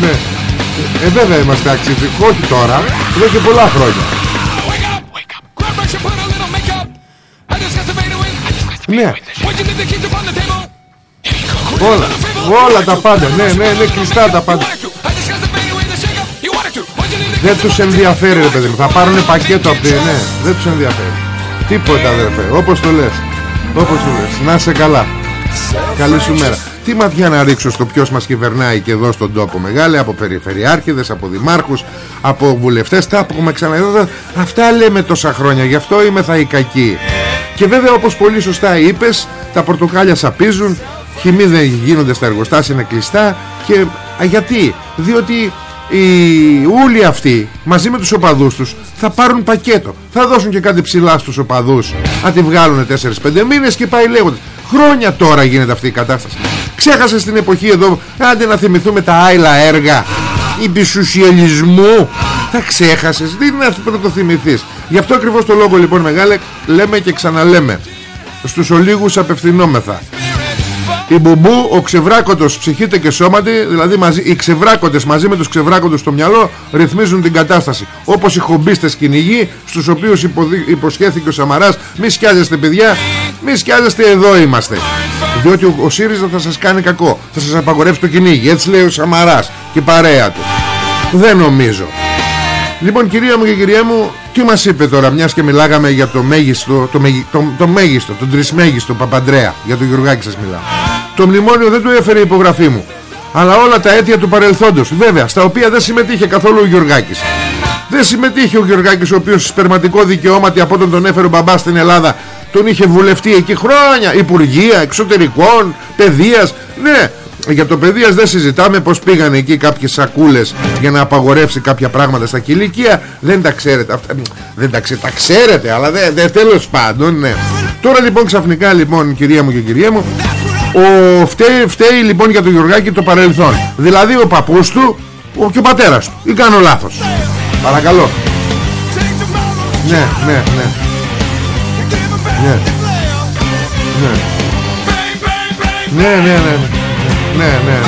Ναι. Ε, βέβαια είμαστε αξιωτικοί, όχι τώρα, εδώ και πολλά χρόνια. Ναι. Όλα, όλα τα πάντα, ναι, ναι, ναι, κλειστά τα πάντα. Δεν τους ενδιαφέρει ρε παιδί μου. Θα πάρουν πακέτο από τη Ναι δεν τους ενδιαφέρει. Τίποτα αδερφέ Όπως το λες. Όπως το λες. Να σε καλά. Καλή σου μέρα. Τι ματιά να ρίξω στο ποιος μας κυβερνάει και εδώ στον τόπο Μεγάλε από περιφερειάρχηδες Από δημάρχους Από βουλευτές. Τα έχουμε ξαναδεί Αυτά λέμε τόσα χρόνια Γι' αυτό είμαι θα οι κακοί Και βέβαια όπως πολύ σωστά είπες Τα πορτοκάλια σαπίζουν Χυμοί δεν γίνονται στα εργοστάσια είναι κλειστά. Και α, γιατί; Διότι οι ούλοι αυτοί μαζί με τους οπαδούς τους θα πάρουν πακέτο. Θα δώσουν και κάτι ψηλά στους οπαδούς. Να τη βγάλουν 4-5 μήνες και πάει λέγοντας χρόνια τώρα γίνεται αυτή η κατάσταση. Ξέχασε στην εποχή εδώ άντε να θυμηθούμε τα άειλα έργα. Υπησουσιαλισμού τα ξέχασες δεν είναι αυτό που να το θυμηθείς γι' αυτό ακριβώς το λόγο λοιπόν μεγάλε λέμε και ξαναλέμε. Στους ολίγους απευθυνόμεθα η μπουμπού, ο ξεβράκωτος ψυχείται και σώματι Δηλαδή μαζί, οι ξεβράκωτες μαζί με τους ξεβράκωτες στο μυαλό Ρυθμίζουν την κατάσταση. Όπως οι χομπίστες κυνηγοί Στους οποίους υποδι... υποσχέθηκε ο Σαμαράς Μη σκιάζεστε παιδιά Μη σκιάζεστε εδώ είμαστε Διότι ο, ο ΣΥΡΙΖΑ θα σας κάνει κακό Θα σας απαγορεύσει το κυνήγι Έτσι λέει ο Σαμαράς και η παρέα του. Δεν νομίζω. Λοιπόν κυρία μου και κυρία μου Τι μας είπε τώρα μιας και μιλάγαμε για το μέγιστο Το, μεγι- το, το μέγιστο, τον τρισμέγιστο Παπαντρέα Για τον Γιουργάκη σας μιλάω Το μνημόνιο δεν του έφερε η υπογραφή μου Αλλά όλα τα αίτια του παρελθόντος. Βέβαια στα οποία δεν συμμετείχε καθόλου ο Γιουργάκης Δεν συμμετείχε ο Γιουργάκης Ο οποίος σπερματικό δικαιώματι από όταν τον έφερε ο μπαμπάς στην Ελλάδα Τον είχε βουλευτεί εκεί χρόνια. Υπουργεία, εξωτερικών, παιδείας. Ναι για το παιδείας δεν συζητάμε πως πήγαν εκεί κάποιες σακούλες για να απαγορεύσει κάποια πράγματα στα κηλικία. Δεν τα ξέρετε αυτά, δεν τα ξέρετε, τα ξέρετε αλλά δεν δε, τέλος πάντων ναι. τώρα λοιπόν ξαφνικά λοιπόν κυρία μου και κυρία μου ο, φταίει, φταίει λοιπόν για τον Γιουργάκη το παρελθόν. Δηλαδή ο παππούς του ο, και ο πατέρας του. Ή κάνω λάθος. Παρακαλώ. Ναι, ναι, ναι. Ναι. Ναι. Ναι, ναι, ναι. Ναι, ναι, ναι. Ναι, ναι.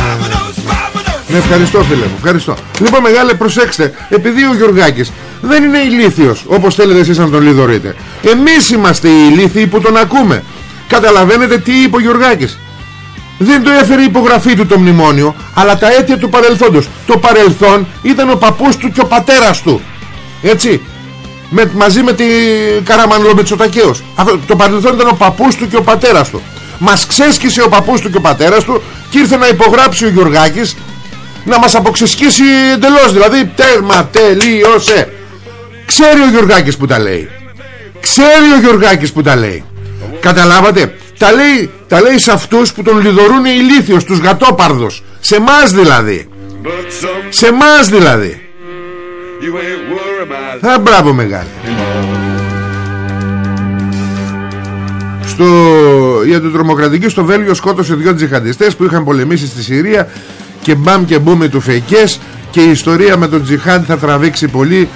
ναι ευχαριστώ φίλε μου, ευχαριστώ. Λοιπόν μεγάλε προσέξτε, επειδή ο Γιουργάκης δεν είναι ηλίθιος, όπως θέλετε εσείς να τον λιδωρείτε. Εμείς είμαστε οι ηλίθιοι που τον ακούμε. Καταλαβαίνετε τι είπε ο Γιουργάκης. Δεν το έφερε η υπογραφή του το μνημόνιο, αλλά τα αίτια του παρελθόντος. Το παρελθόν ήταν ο παππούς του και ο πατέρας του. Έτσι. Με, μαζί με τη Καραμανλό Μητσοτακέος. Αυτό, το παρελθόν ήταν ο παππούς του και ο πατέρας του. Μας ξέσκησε ο παππούς του και ο πατέρας του και ήρθε να υπογράψει ο Γιωργάκης να μας αποξεσκίσει εντελώς. Δηλαδή τέρμα, τελείωσε. Ξέρει ο Γιωργάκης που τα λέει. Ξέρει ο Γιωργάκης που τα λέει. Καταλάβατε; Τα λέει, τα λέει σε αυτούς που τον λιδωρούν οι ηλίθιος, τους γατόπαρδους. Σε μας δηλαδή. Σε μας δηλαδή. Α, μπράβο μεγάλη. Στο... Η αντιτρομοκρατική στο Βέλγιο σκότωσε δύο τζιχαντιστές που είχαν πολεμήσει στη Συρία και μπαμ και μπούμε του φεκές και η ιστορία με τον τζιχάντ θα τραβήξει πολύ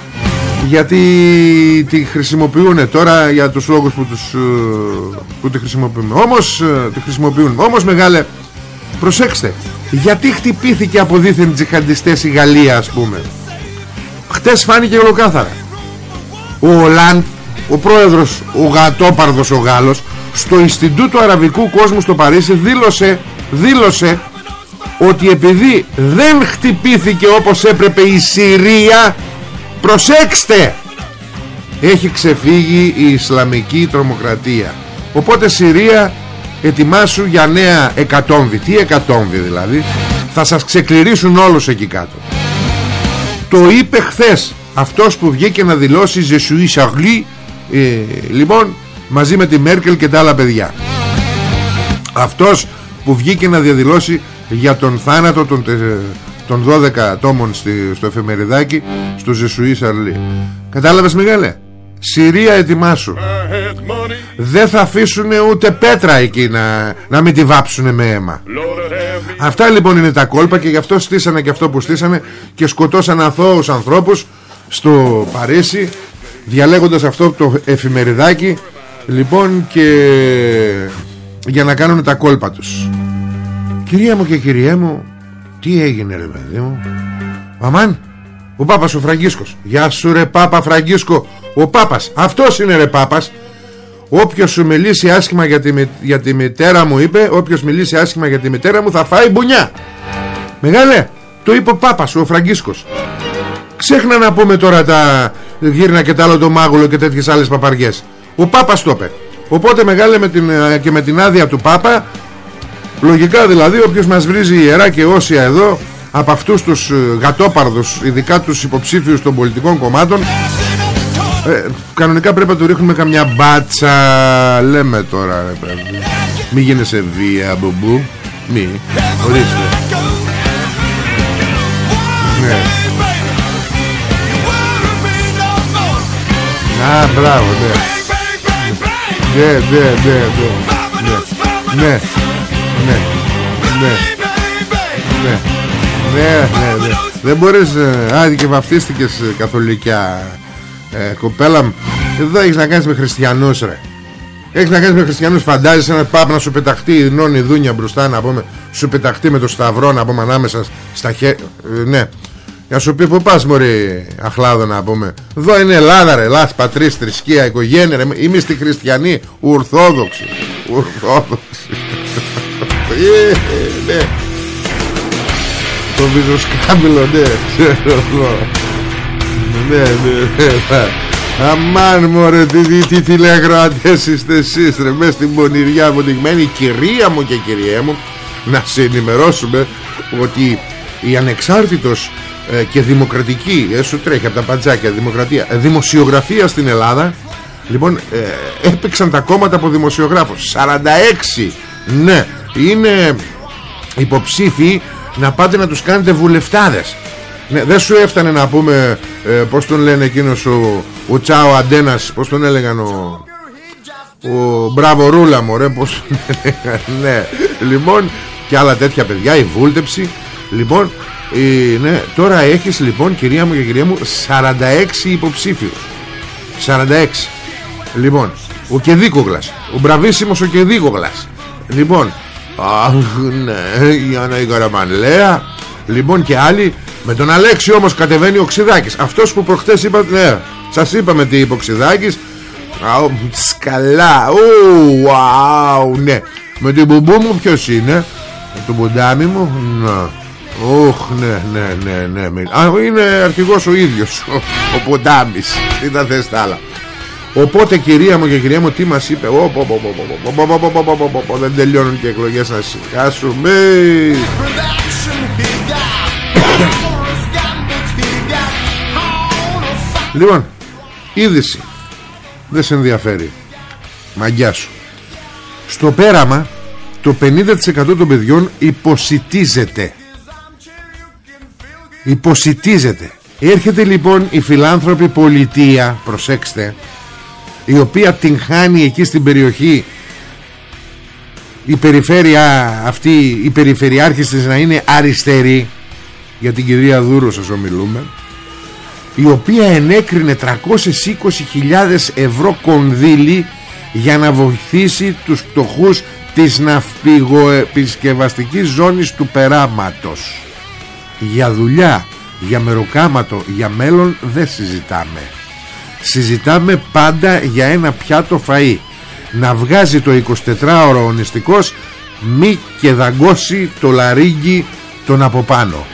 γιατί τη χρησιμοποιούν τώρα για τους λόγους που, τους, ε, που τη χρησιμοποιούν όμως ε, τη χρησιμοποιούν. Όμως μεγάλε προσέξτε γιατί χτυπήθηκε από δίθεν τζιχαντιστές η Γαλλία ας πούμε. Χτες φάνηκε ολοκάθαρα. Ο Ολάντ ο πρόεδρος ο Γατόπαρδος ο Γάλλος στο Ινστιτούτο Αραβικού Κόσμου στο Παρίσι δήλωσε δήλωσε ότι επειδή δεν χτυπήθηκε όπως έπρεπε η Συρία προσέξτε! Έχει ξεφύγει η Ισλαμική τρομοκρατία. Οπότε Συρία ετοιμάσου για νέα εκατόμβη. Τι εκατόμβη δηλαδή; Θα σας ξεκληρίσουν όλους εκεί κάτω. Το είπε χθες αυτός που βγήκε να δηλώσει Ζεσουή Σαγλή ε, λοιπόν μαζί με τη Μέρκελ και τα άλλα παιδιά. Αυτός που βγήκε να διαδηλώσει για τον θάνατο των, τε- των 12 ατόμων στη, στο εφημεριδάκι στο Ζεσουή Σαρλί. Κατάλαβες μεγάλε Συρία ετοιμάσου. Δεν θα αφήσουν ούτε πέτρα εκεί να, να μην τη βάψουν με αίμα. Αυτά λοιπόν είναι τα κόλπα και γι' αυτό στήσανε και αυτό που στήσανε και σκοτώσαν αθώους ανθρώπους στο Παρίσι διαλέγοντας αυτό το εφημεριδάκι λοιπόν και για να κάνουν τα κόλπα τους. Κυρία μου και κυρία μου τι έγινε ρε παιδί μου; Αμάν ο Πάπας ο Φραγκίσκος. Γεια σου ρε Πάπα Φραγκίσκο. Ο Πάπας αυτός είναι ρε Πάπας. Όποιος σου μιλήσει άσχημα για τη, για τη μητέρα μου είπε Όποιος μιλήσει άσχημα για τη μητέρα μου θα φάει μπουνιά. Μεγάλε Το είπε ο Πάπας ο Φραγκίσκος. Ξέχνα να πούμε τώρα τα γύρνα και τα άλλο το μάγουλο και τέτοιες άλλες παπαριές. Ο Πάπας το είπε. Οπότε μεγάλε με την, και με την άδεια του Πάπα Λογικά δηλαδή όποιος μας βρίζει ιερά και όσια εδώ από αυτούς τους ε, γατόπαρδους ειδικά τους υποψήφιους των πολιτικών κομμάτων ε, κανονικά πρέπει να του ρίχνουμε καμιά μπάτσα. Λέμε τώρα ρε παιδί. Μη γίνεσαι βία μπουμπού. Μη. Ορίστε. Ναι. Α, μπράβο, ναι. Ναι, ναι, ναι, ναι. Ναι, ναι, ναι. Ναι. Ναι, ναι, ναι. Δεν μπορείς Άντε και βαφτίστηκες ε, καθολικιά ε, Κοπέλα μου. Εδώ έχεις να κάνεις με χριστιανούς ρε. Έχεις να κάνεις με χριστιανούς. Φαντάζεσαι ένα πάπ να σου πεταχτεί η νόνη δούνια μπροστά να πούμε Σου πεταχτεί με το σταυρό να πούμε ανάμεσα στα χέρια. Ε, Ναι. Για σου πει που πας μωρή αχλάδο να πούμε. Εδώ είναι Ελλάδα ρε. Ελλάς πατρίς θρησκεία οικογένεια ρε. Είμαι στη χριστιανή ουρθόδοξη Ουρθόδοξη ε, ναι. Το βυζοσκάμπηλο ναι ξέρω εγώ. Ναι ναι ναι Αμάν μωρέ τι, τι, τι τηλεγροατές είστε εσείς ρε. Μες στην πονηριά αποδειγμένη Κυρία μου και κυρία μου Να σε ενημερώσουμε Ότι η ανεξάρτητος ε, Και δημοκρατική ε, Σου τρέχει από τα παντζάκια δημοκρατία ε, Δημοσιογραφία στην Ελλάδα. Λοιπόν ε, έπαιξαν τα κόμματα από δημοσιογράφους. 46 Ναι Είναι υποψήφοι να πάτε να τους κάνετε βουλευτάδες. Ναι, δεν σου έφτανε να πούμε ε, πως τον λένε εκείνος ο, ο Τσάο Αντένας πως τον έλεγαν ο, ο Μπράβο Ρούλα μωρέ πως τον έλεγαν. Ναι λοιπόν και άλλα τέτοια παιδιά η βούλτεψη. Λοιπόν η, ναι, τώρα έχεις λοιπόν κυρία μου και κυρία μου 46 υποψήφιους. 46 λοιπόν ο Κεδίκογλας ο Μπραβίσιμος ο Κεδίκογλας. Λοιπόν Αχ ναι η Άννα η Καραμανλέα Λοιπόν και άλλοι. Με τον Αλέξη όμως κατεβαίνει ο Ξιδάκης Αυτός που προχτές είπα Ναι σας είπαμε τι είπε ο Ξιδάκης Σκαλά Ου, Ναι. Με την μπουμπού μου ποιος είναι; Με τον μπουντάμι μου; Ναι Ωχ ναι ναι ναι ναι Α, Είναι αρχηγός ο ίδιος Ο, ο Μπουντάμις Τι τα θες τα άλλα Οπότε κυρία μου και κυρία μου τι μας είπε Δεν τελειώνουν και εκλογές να συγχάσουμε Λοιπόν Είδηση Δεν σε ενδιαφέρει Μαγκιά σου Στο πέραμα Το 50% των παιδιών υποσυτίζεται Υποσυτίζεται Έρχεται λοιπόν η φιλάνθρωπη πολιτεία Προσέξτε η οποία την χάνει εκεί στην περιοχή. Η περιφέρεια αυτή η περιφερειάρχης της να είναι αριστερή για την κυρία Δούρο σας ομιλούμε η οποία ενέκρινε 320.000 ευρώ κονδύλι για να βοηθήσει τους πτωχούς της ναυπηγοεπισκευαστικής ζώνης του περάματος. Για δουλειά, για μεροκάματο, για μέλλον δεν συζητάμε συζητάμε πάντα για ένα πιάτο φαΐ. Να βγάζει το 24ωρο ο νηστικός μη και δαγκώσει το λαρίγκι τον από πάνω.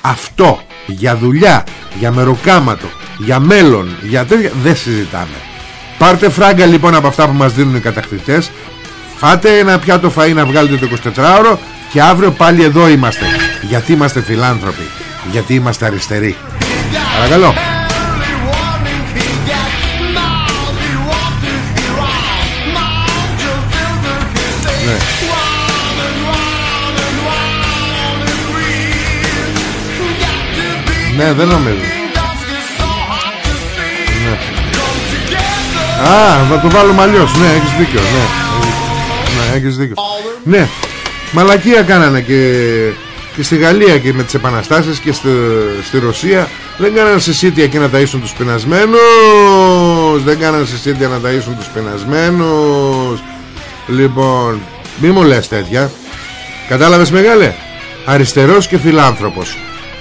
Αυτό για δουλειά για μεροκάματο για μέλλον για τέτοια δεν συζητάμε. Πάρτε φράγκα λοιπόν από αυτά που μας δίνουν οι κατακτητές. Φάτε ένα πιάτο φαΐ να βγάλετε το 24ωρο και αύριο πάλι εδώ είμαστε. Γιατί είμαστε φιλάνθρωποι γιατί είμαστε αριστεροί. Παρακαλώ Ναι δεν νομίζω. Ναι. Α, θα το βάλουμε αλλιώς. Ναι, έχεις δίκιο Ναι, ναι έχεις δίκιο. Ναι, μαλακία κάνανε και, και στη Γαλλία και με τις επαναστάσεις και στη, στη Ρωσία. Δεν κάνανε συσίτια και να ταΐσουν τους πεινασμένους. Δεν κάνανε συσίτια να ταΐσουν τους πεινασμένους. Λοιπόν, μη μου λες τέτοια. Κατάλαβες μεγάλε; Αριστερός και φιλάνθρωπος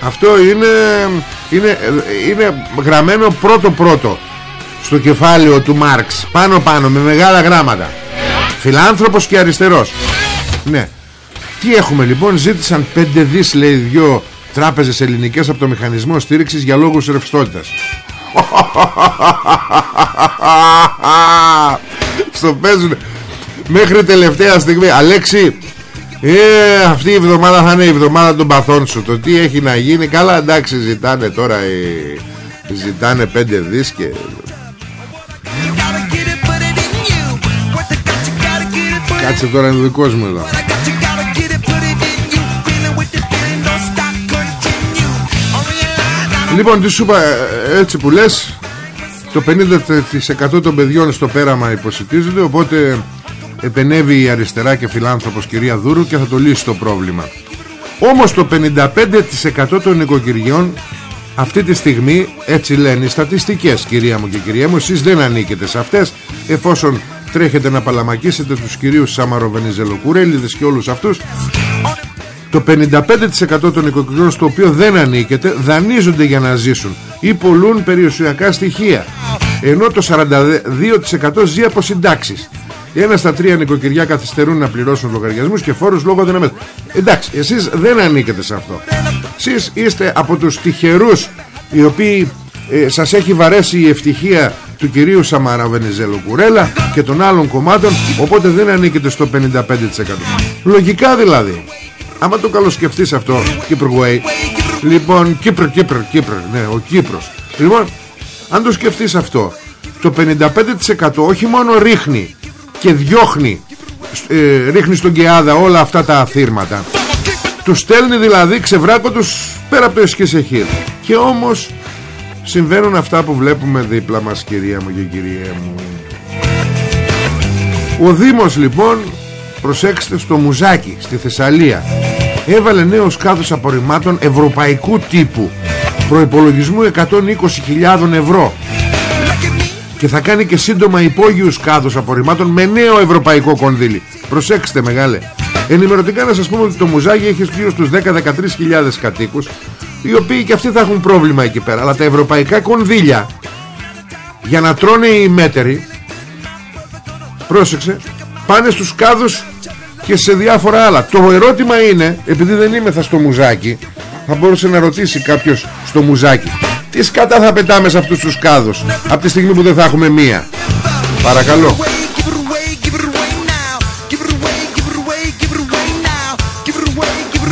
Αυτό είναι, είναι, είναι γραμμένο πρώτο πρώτο Στο κεφάλαιο του Μάρξ Πάνω πάνω με μεγάλα γράμματα. Φιλάνθρωπος και αριστερός. Ναι. Τι έχουμε λοιπόν Ζήτησαν 5 δις λέει δυο τράπεζες ελληνικές Από το μηχανισμό στήριξης για λόγους ρευστότητας. Στο παίζουν Μέχρι τελευταία στιγμή. Αλέξη ε, αυτή η εβδομάδα θα είναι η εβδομάδα των παθών σου. Το τι έχει να γίνει Καλά εντάξει ζητάνε τώρα οι... Ζητάνε πέντε δις και... Κάτσε τώρα είναι δικός μου εδώ. Λοιπόν τι σου είπα ε, έτσι που λες Το 50% των παιδιών στο πέραμα υποσυτίζονται Οπότε επενεύει η αριστερά και φιλάνθρωπος κυρία Δούρου και θα το λύσει το πρόβλημα. Όμως το 55% των νοικοκυριών αυτή τη στιγμή έτσι λένε οι στατιστικές κυρία μου και κυρία μου εσείς δεν ανήκετε σε αυτές εφόσον τρέχετε να παλαμακίσετε τους κυρίους Σάμαρο Βενιζελοκουρέλιδες και όλους αυτούς το 55% των νοικοκυριών στο οποίο δεν ανήκετε δανείζονται για να ζήσουν ή πολλούν περιουσιακά στοιχεία ενώ το 42% ζει από συντάξεις ένα στα τρία νοικοκυριά καθυστερούν να πληρώσουν λογαριασμούς και φόρους λόγω δεν Εντάξει, εσείς δεν ανήκετε σε αυτό. Εσείς είστε από τους τυχερούς οι οποίοι ε, σας έχει βαρέσει η ευτυχία του κυρίου Σαμάρα Βενιζέλο Κουρέλα και των άλλων κομμάτων οπότε δεν ανήκετε στο 55% λογικά δηλαδή. Άμα το καλοσκεφτείς αυτό Κύπρο Way λοιπόν Κύπρο Κύπρο Κύπρο ναι ο Κύπρος. Λοιπόν αν το σκεφτείς αυτό το 55% όχι μόνο ρίχνει και διώχνει ε, ρίχνει στον Κεάδα όλα αυτά τα αθήρματα τους στέλνει δηλαδή ξεβράκο τους πέρα από το Εσκεσεχήρ και όμως συμβαίνουν αυτά που βλέπουμε δίπλα μας κυρία μου και κυρία μου. Ο Δήμος λοιπόν προσέξτε στο Μουζάκι στη Θεσσαλία έβαλε νέος κάδος απορριμμάτων ευρωπαϊκού τύπου προϋπολογισμού 120.000 ευρώ και θα κάνει και σύντομα υπόγειους κάδους απορριμμάτων με νέο ευρωπαϊκό κονδύλι. Προσέξτε μεγάλε. Ενημερωτικά να σας πούμε ότι το Μουζάκι έχει γύρω στους 10-13 χιλιάδες κατοίκους οι οποίοι και αυτοί θα έχουν πρόβλημα εκεί πέρα. Αλλά τα ευρωπαϊκά κονδύλια για να τρώνε οι μέτεροι πρόσεξε πάνε στους κάδους και σε διάφορα άλλα. Το ερώτημα είναι επειδή δεν είμαι θα στο Μουζάκι θα μπορούσε να ρωτήσει κάποιος στο Μουζάκι τι σκατά θα πετάμε σε αυτούς τους κάδους Από τη στιγμή που δεν θα έχουμε μία. Παρακαλώ.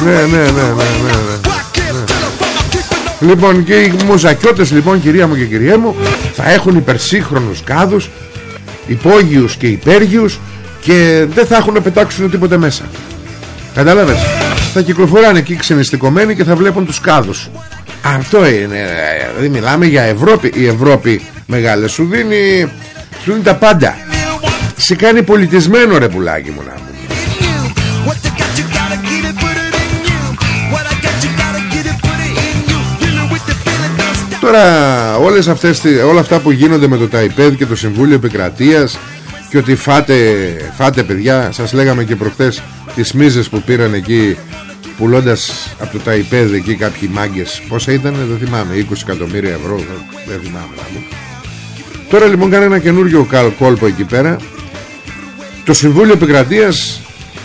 Ναι, ναι, ναι, ναι, ναι, ναι. Λοιπόν και οι μουζακιώτες λοιπόν κυρία μου και κυρία μου Θα έχουν υπερσύγχρονους κάδους Υπόγειους και υπέργειους Και δεν θα έχουν να πετάξουν τίποτε μέσα. Κατάλαβες; Θα κυκλοφοράνε εκεί ξενιστικωμένοι και θα βλέπουν τους κάδους αυτό είναι Δηλαδή μιλάμε για Ευρώπη. Η Ευρώπη μεγάλη σου δίνει Σου δίνει τα πάντα. Σε κάνει πολιτισμένο ρε πουλάκι μου να μου Τώρα όλες αυτές, όλα αυτά που γίνονται με το ΤΑΙΠΕΔ και το Συμβούλιο Επικρατείας και ότι φάτε, φάτε παιδιά, σας λέγαμε και προχθές τις μίζες που πήραν εκεί πουλώντας από το ΤΑΙΠΕΔ εκεί κάποιοι μάγκες πόσα ήταν δεν θυμάμαι 20 εκατομμύρια ευρώ δεν θυμάμαι τώρα λοιπόν κάνει ένα καινούριο κόλπο εκεί πέρα. Το Συμβούλιο Επικρατείας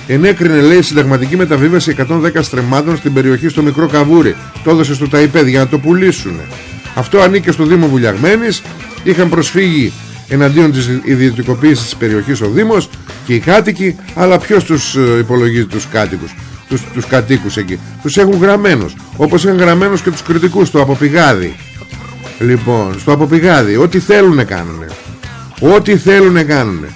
ενέκρινε λέει συνταγματική μεταβίβαση 110 στρεμμάτων στην περιοχή στο Μικρό Καβούρι. Το έδωσε στο ΤΑΙΠΕΔ για να το πουλήσουν αυτό ανήκε στο Δήμο Βουλιαγμένης. Είχαν προσφύγει εναντίον της ιδιωτικοποίησης της περιοχής ο Δήμος και οι κάτοικοι αλλά ποιος τους ε, υπολογίζει τους κάτοικους τους, τους κατοίκους εκεί. Τους έχουν γραμμένους όπως είχαν γραμμένους και τους κριτικούς στο αποπηγάδι. Λοιπόν στο αποπηγάδι ό,τι θέλουν να κάνουν ό,τι θέλουν να κάνουν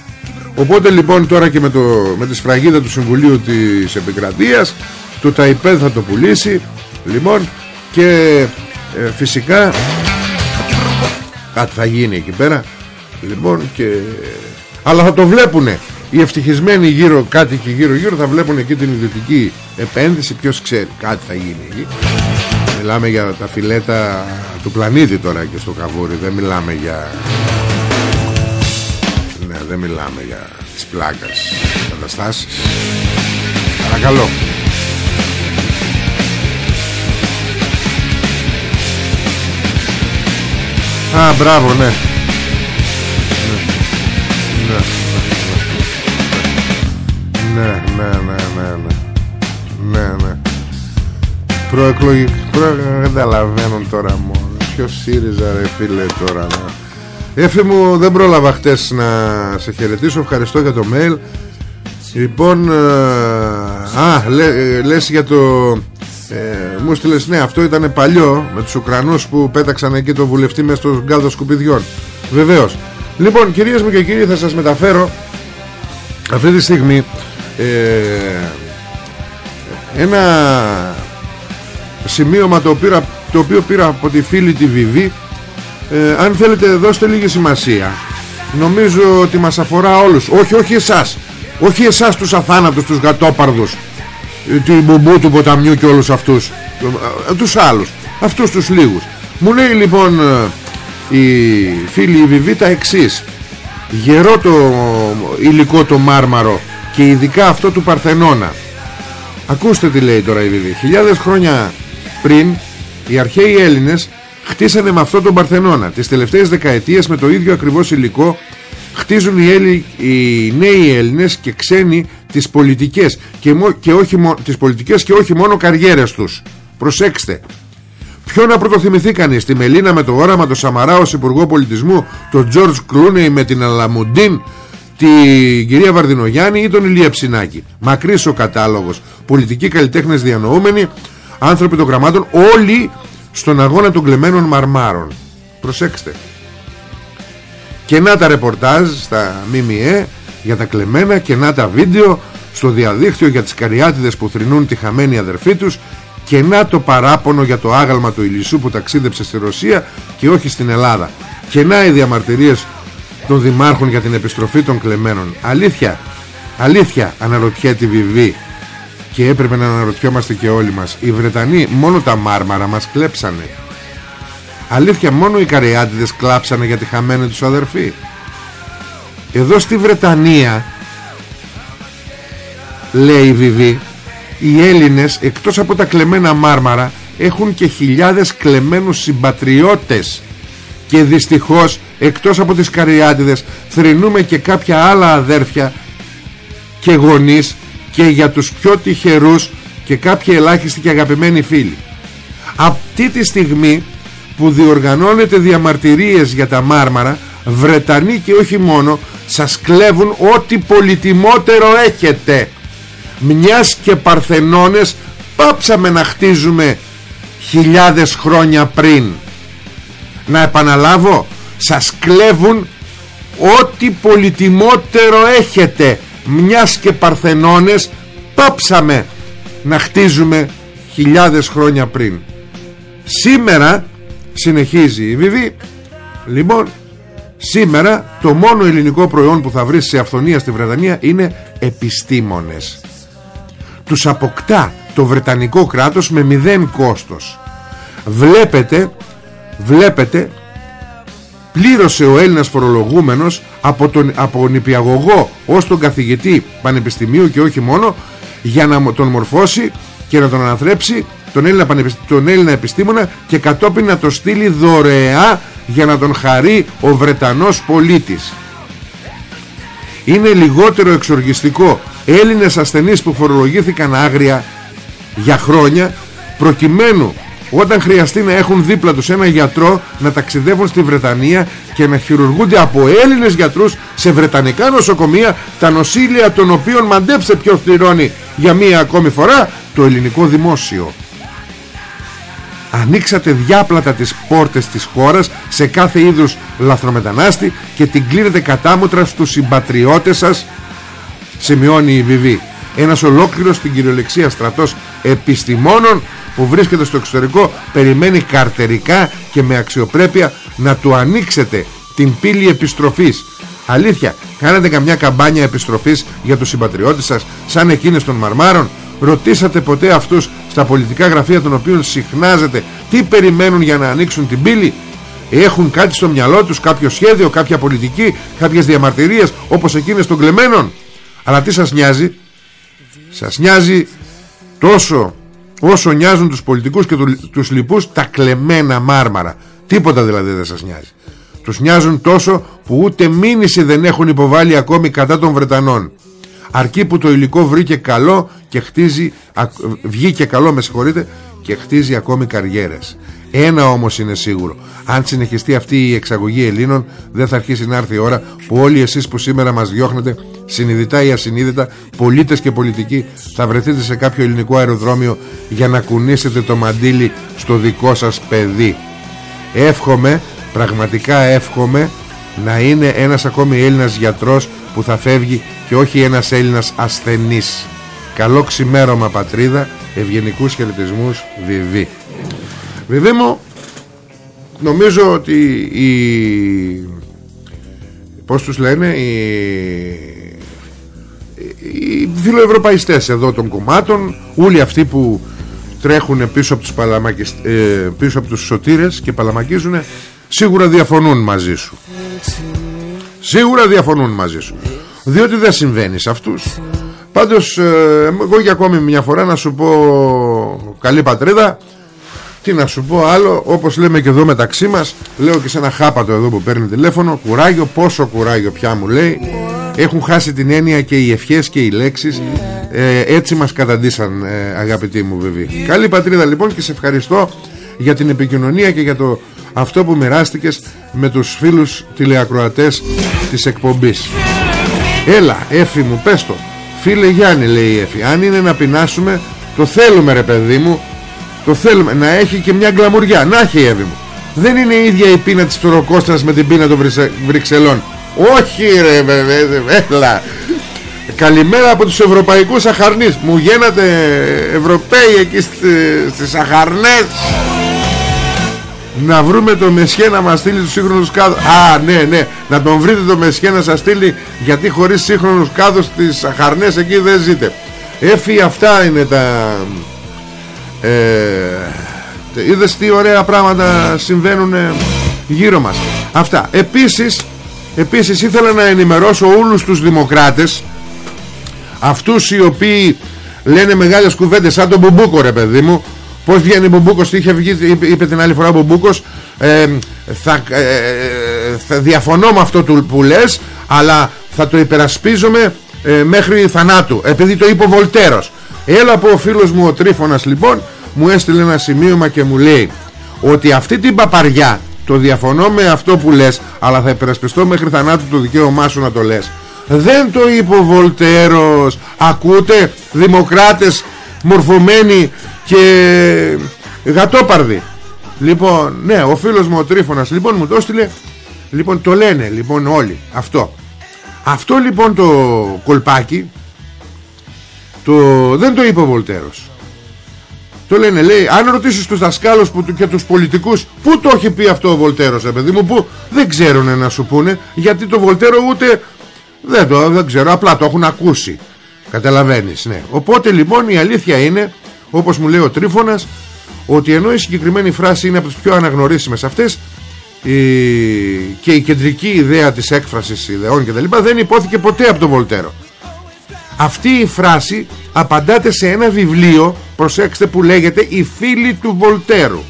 οπότε λοιπόν τώρα και με, το, με τη σφραγίδα του Συμβουλίου της Επικρατείας το ΤΑΙΠΕΔ θα το πουλήσει λοιπόν και ε, φυσικά κάτι θα γίνει εκεί πέρα Λοιπόν και... Αλλά θα το βλέπουνε οι ευτυχισμένοι γύρω κάτοικοι γύρω γύρω θα βλέπουν εκεί την ιδιωτική επένδυση ποιος ξέρει κάτι θα γίνει εκεί μιλάμε για τα φιλέτα του πλανήτη τώρα και στο καβούρι δεν μιλάμε για ναι δεν μιλάμε για τις πλάκας καταστάσεις παρακαλώ Α, μπράβο, ναι. Ναι. Ναι, ναι, ναι, ναι, ναι. Ναι, ναι. Προεκλογικό. Δεν καταλαβαίνω τώρα μόνο. Ποιος ΣΥΡΙΖΑ ρε φίλε τώρα. Ναι. Έφη μου δεν πρόλαβα χτες να σε χαιρετήσω. Ευχαριστώ για το mail. Λοιπόν, ε, α, λέ, ε, λες για το... Ε, μου στείλες ναι αυτό ήταν παλιό με τους Ουκρανούς που πέταξαν εκεί το βουλευτή μέσα στο γκάδο σκουπιδιών βεβαίως λοιπόν κυρίες μου και κύριοι θα σας μεταφέρω αυτή τη στιγμή ε, ένα σημείωμα το, πήρα, το οποίο πήρα από τη φίλη τη Βιβή ε, αν θέλετε δώστε λίγη σημασία. Νομίζω ότι μας αφορά όλους. Όχι όχι εσάς. Όχι εσάς τους αθάνατους τους γατόπαρδους ε, την μπουμπού του ποταμιού και όλους αυτούς. Ε, τους άλλους. Αυτούς τους λίγους. Μου λέει λοιπόν η φίλη η Βιβή τα εξής. Γερό το υλικό το μάρμαρο και ειδικά αυτό του Παρθενώνα. Ακούστε τι λέει τώρα η Βιβή χιλιάδες χρόνια πριν οι αρχαίοι Έλληνες χτίσανε με αυτό τον Παρθενώνα. Τις τελευταίες δεκαετίες με το ίδιο ακριβώς υλικό χτίζουν οι, Έλλη, οι νέοι Έλληνες και ξένοι τις πολιτικές και, και όχι τις πολιτικές και όχι μόνο καριέρες τους. Προσέξτε. Ποιο να πρωτοθυμηθεί κανείς Τη Μελίνα με το όραμα Το Σαμαρά ως Υπουργό Πολιτισμού Το Τζορτζ Κλούνεϊ με την Αλαμουντίν Την κυρία Βαρδινογιάννη Ή τον Ηλία Ψινάκη. Μακρύς ο κατάλογος. Πολιτικοί καλλιτέχνες διανοούμενοι Άνθρωποι των γραμμάτων Όλοι στον αγώνα των κλεμμένων μαρμάρων. Προσέξτε. Και να τα ρεπορτάζ Στα ΜΜΕ για τα κλεμμένα Και να τα βίντεο στο διαδίκτυο για τις καριάτιδες που θρυνούν τη χαμένη αδερφή τους και να το παράπονο για το άγαλμα του Ηλισσού που ταξίδεψε στη Ρωσία και όχι στην Ελλάδα. Και να οι διαμαρτυρίες των δημάρχων για την επιστροφή των κλεμμένων. Αλήθεια, αλήθεια αναρωτιέται η Βιβή και έπρεπε να αναρωτιόμαστε και όλοι μας. Οι Βρετανοί μόνο τα μάρμαρα μας κλέψανε. Αλήθεια μόνο οι Καρεάτιδες κλάψανε για τη χαμένη τους αδερφή. Εδώ στη Βρετανία λέει η Βιβή οι Έλληνες εκτός από τα κλεμμένα μάρμαρα έχουν και χιλιάδες κλεμμένους συμπατριώτες και δυστυχώς εκτός από τις καριάτιδες θρυνούμε και κάποια άλλα αδέρφια και γονείς και για τους πιο τυχερούς και κάποιοι ελάχιστοι και αγαπημένοι φίλοι. Αυτή τη στιγμή που διοργανώνεται διαμαρτυρίες για τα μάρμαρα Βρετανοί και όχι μόνο σας κλέβουν ό,τι πολυτιμότερο έχετε. Μιας και παρθενώνες πάψαμε να χτίζουμε χιλιάδες χρόνια πριν να επαναλάβω σας κλέβουν ό,τι πολυτιμότερο έχετε. Μιας και παρθενώνες πάψαμε να χτίζουμε χιλιάδες χρόνια πριν. Σήμερα συνεχίζει η Βιβή λοιπόν σήμερα το μόνο ελληνικό προϊόν που θα βρεις σε αυθονία στη Βρετανία είναι επιστήμονες. Τους αποκτά το Βρετανικό κράτος με μηδέν κόστος. Βλέπετε βλέπετε πλήρωσε ο Έλληνας φορολογούμενος από τον από νηπιαγωγό ως τον καθηγητή πανεπιστημίου και όχι μόνο για να τον μορφώσει και να τον αναθρέψει τον Έλληνα, τον Έλληνα επιστήμονα και κατόπιν να το στείλει δωρεά για να τον χαρεί ο Βρετανός πολίτης. Είναι λιγότερο εξοργιστικό Έλληνες ασθενείς που φορολογήθηκαν άγρια για χρόνια προκειμένου όταν χρειαστεί να έχουν δίπλα τους ένα γιατρό να ταξιδεύουν στη Βρετανία και να χειρουργούνται από Έλληνες γιατρούς σε Βρετανικά νοσοκομεία τα νοσήλια των οποίων μαντέψε ποιος πληρώνει για μία ακόμη φορά το ελληνικό δημόσιο. Ανοίξατε διάπλατα τις πόρτες της χώρας σε κάθε είδους λαθρομετανάστη και την κλείνετε κατάμοτρα στους συμπατριώτες σας σημειώνει η Βιβή ένας ολόκληρος στην κυριολεξία στρατός επιστημόνων που βρίσκεται στο εξωτερικό περιμένει καρτερικά και με αξιοπρέπεια να του ανοίξετε την πύλη επιστροφής Αλήθεια, κάνετε καμιά καμπάνια επιστροφής για τους συμπατριώτες σας σαν εκείνες των Μαρμάρων; Ρωτήσατε ποτέ αυτούς στα πολιτικά γραφεία των οποίων συχνάζετε τι περιμένουν για να ανοίξουν την πύλη; Έχουν κάτι στο μυαλό τους, κάποιο σχέδιο, κάποια πολιτική, κάποιες διαμαρτυρίες όπως εκείνες των κλεμμένων; Αλλά τι σας νοιάζει, σας νοιάζει τόσο όσο νοιάζουν τους πολιτικούς και τους λοιπούς τα κλεμμένα μάρμαρα. Τίποτα δηλαδή δεν σας νοιάζει. Τους νοιάζουν τόσο που ούτε μήνυση δεν έχουν υποβάλει ακόμη κατά των Βρετανών. Αρκεί που το υλικό βρήκε καλό και χτίζει, βγήκε καλό με συγχωρείτε και χτίζει ακόμη καριέρες. Ένα όμως είναι σίγουρο. Αν συνεχιστεί αυτή η εξαγωγή Ελλήνων Δεν θα αρχίσει να έρθει η ώρα Που όλοι εσείς που σήμερα μας διώχνετε Συνειδητά ή ασυνείδητα Πολίτες και πολιτικοί Θα βρεθείτε σε κάποιο ελληνικό αεροδρόμιο Για να κουνήσετε το μαντίλι Στο δικό σας παιδί. Εύχομαι Πραγματικά εύχομαι Να είναι ένας ακόμη Έλληνας γιατρός Που θα φεύγει Και όχι ένας Έλληνας ασθενής. Καλό ξημέρωμα πατρίδα Ευγενικούς χαιρετισμούς Βιβί Βέβαια μου νομίζω ότι οι πώς τους λένε οι, οι φιλοευρωπαϊστές εδώ των κομμάτων όλοι αυτοί που τρέχουν πίσω από τους, ε, πίσω από τους σωτήρες και παλαμακίζουν σίγουρα διαφωνούν μαζί σου. Σίγουρα διαφωνούν μαζί σου. Διότι δεν συμβαίνει σε αυτούς. Πάντως ε, εγώ για ακόμη μια φορά να σου πω καλή πατρίδα τι να σου πω άλλο Όπως λέμε και εδώ μεταξύ μας Λέω και σε ένα χάπατο εδώ που παίρνει τηλέφωνο Κουράγιο πόσο κουράγιο πια μου λέει. Έχουν χάσει την έννοια και οι ευχές και οι λέξεις. Ε, Έτσι μας καταντήσαν ε, αγαπητοί μου βέβαια Καλή πατρίδα λοιπόν και σε ευχαριστώ Για την επικοινωνία και για το αυτό που μοιράστηκες Με τους φίλους τηλεακροατές Της εκπομπής. Έλα Έφη μου πες το. Φίλε Γιάννη λέει η Έφη Αν είναι να πεινάσουμε το θέλουμε ρε παιδί μου το θέλουμε να έχει και μια γκλαμουριά. Να έχει Εύη μου. Δεν είναι η ίδια η πείνα της Φτεροκόστρας με την πείνα των Βρυξελών. Όχι ρε βέβαια Καλημέρα από τους Ευρωπαϊκούς Αχαρνείς. Μου γίνατε Ευρωπαίοι εκεί στις Αχαρνές. Να βρούμε το Μεσχέ να μας στείλει τους σύγχρονους κάδους. Α ναι ναι. Να τον βρείτε το Μεσχέ να σας στείλει Γιατί χωρίς σύγχρονους κάδους Στις αχαρνές εκεί δεν ζείτε. Έφη αυτά είναι τα ε, είδες τι ωραία πράγματα συμβαίνουν γύρω μας. Αυτά. Επίσης επίσης ήθελα να ενημερώσω όλους τους δημοκράτες αυτούς οι οποίοι λένε μεγάλες κουβέντες σαν τον Μπουμπούκο ρε παιδί μου. Πως βγαίνει Μπουμπούκος τι είχε βγει είπε την άλλη φορά Μπουμπούκος. Ε, θα, ε, θα διαφωνώ με αυτό που λες αλλά θα το υπερασπίζομαι ε, μέχρι θανάτου επειδή το είπε ο Βολτέρος Έλα από ο φίλος μου ο Τρίφωνας λοιπόν μου έστειλε ένα σημείωμα και μου λέει ότι αυτή την παπαριά το διαφωνώ με αυτό που λες αλλά θα υπερασπιστώ μέχρι θανάτου το δικαίωμά σου να το λες. Δεν το είπε ο Βολτέρος. Ακούτε δημοκράτες μορφωμένοι και γατόπαρδοι. Λοιπόν ναι ο φίλος μου ο Τρίφωνας λοιπόν μου το έστειλε. Λοιπόν το λένε λοιπόν όλοι. Αυτό. Αυτό λοιπόν το κολπάκι το, δεν το είπε ο Βολτέρος. Το λένε λέει αν ρωτήσεις τους δασκάλους που, και τους πολιτικούς Πού το έχει πει αυτό ο Βολτέρος ε, παιδί μου που δεν ξέρουν να σου πούνε Γιατί το Βολτέρο ούτε δεν το δεν ξέρω απλά το έχουν ακούσει. Καταλαβαίνεις ναι. Οπότε λοιπόν η αλήθεια είναι Όπως μου λέει ο Τρίφωνας Ότι ενώ η συγκεκριμένη φράση είναι από τις πιο αναγνωρίσιμες αυτές η... Και η κεντρική ιδέα της έκφρασης ιδεών και τα λοιπά Δεν υπόθηκε ποτέ από τον Βολτέρο αυτή η φράση απαντάται σε ένα βιβλίο προσέξτε που λέγεται «Οι φίλοι του Βολτέρου»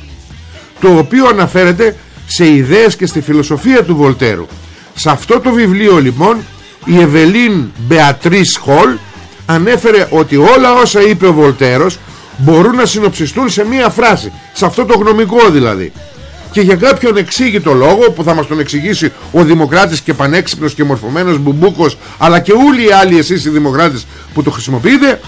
το οποίο αναφέρεται σε ιδέες και στη φιλοσοφία του Βολτέρου. Σε αυτό το βιβλίο λοιπόν η Ευελίν Μπεατρίς Χολ ανέφερε ότι όλα όσα είπε ο Βολτέρος μπορούν να συνοψιστούν σε μία φράση. Σε αυτό το γνωμικό δηλαδή και για κάποιον εξήγητο λόγο που θα μας τον εξηγήσει ο Δημοκράτης και πανέξυπνος και μορφωμένος Μπουμπούκος αλλά και όλοι οι άλλοι εσείς οι Δημοκράτες που το χρησιμοποιείτε.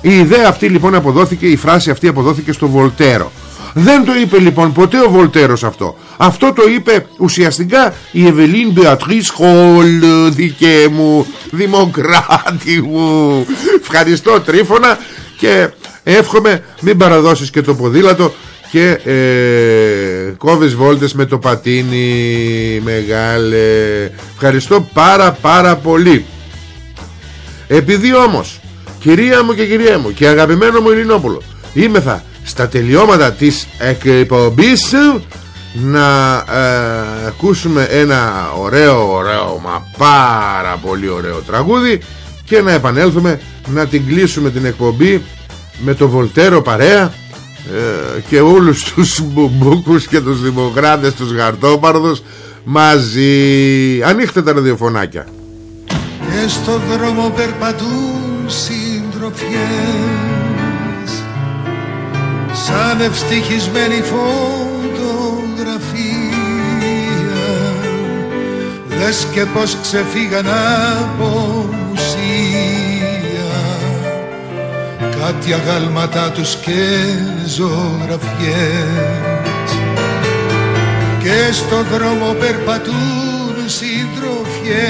Η ιδέα αυτή λοιπόν αποδόθηκε η φράση αυτή αποδόθηκε στο Βολτέρο. Δεν το είπε λοιπόν ποτέ ο Βολτέρος αυτό. Αυτό το είπε ουσιαστικά η Ευελίν Μπεατρίς Χολ δικέ μου δημοκράτη μου ευχαριστώ τρίφωνα και εύχομαι μην παραδώσεις και το ποδήλατο και ε, κόβεις βόλτες με το πατίνι μεγάλε. Ευχαριστώ πάρα πάρα πολύ. Επειδή όμως κυρία μου και κυρία μου και αγαπημένο μου Ειρηνόπουλο είμεθα στα τελειώματα της εκπομπής να ε, ακούσουμε ένα ωραίο ωραίο μα πάρα πολύ ωραίο τραγούδι και να επανέλθουμε να την κλείσουμε την εκπομπή με το Βολτέρο παρέα ε, και όλους τους μπουμπούκους και τους δημοκράτες τους γαρτόπαρδους μαζί. Ανοίχτε τα ραδιοφωνάκια. Και στο δρόμο περπατούν συντροφιές. Σαν ευτυχισμένη φωτογραφία. Δες και πως ξεφύγαν από κάτι αγάλματά τους και ζωγραφιές και στο δρόμο περπατούν συντροφιές.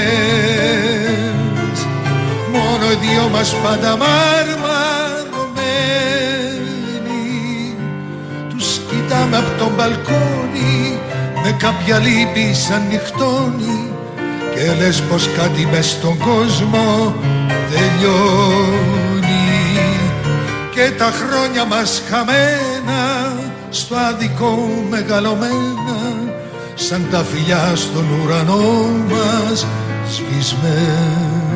Μόνο οι δυο μας πάντα μαρμαρωμένοι. Τους κοιτάμε από τον μπαλκόνι με κάποια λύπη σαν νυχτώνει. Και λες πως κάτι μες στον κόσμο τελειώνει και τα χρόνια μας χαμένα στο άδικο μεγαλωμένα σαν τα φιλιά στον ουρανό μας σβησμένα.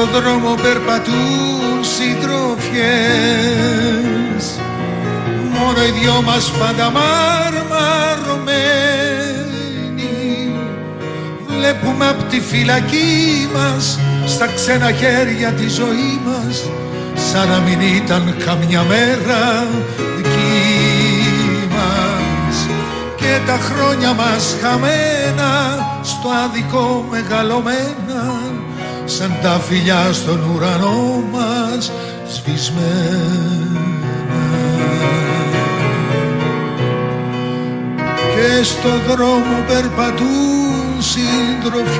Στο δρόμο περπατούν συντροφιές. Μόνο οι δυο μας πάντα μαρμαρωμένοι βλέπουμε απ' τη φυλακή μας στα ξένα χέρια τη ζωή μας σαν να μην ήταν καμιά μέρα δική μας. Και τα χρόνια μας χαμένα στο άδικο μεγαλωμένα σαν τα φιλιά στον ουρανό μας σβησμένα. Και στο δρόμο περπατούν συντροφιές.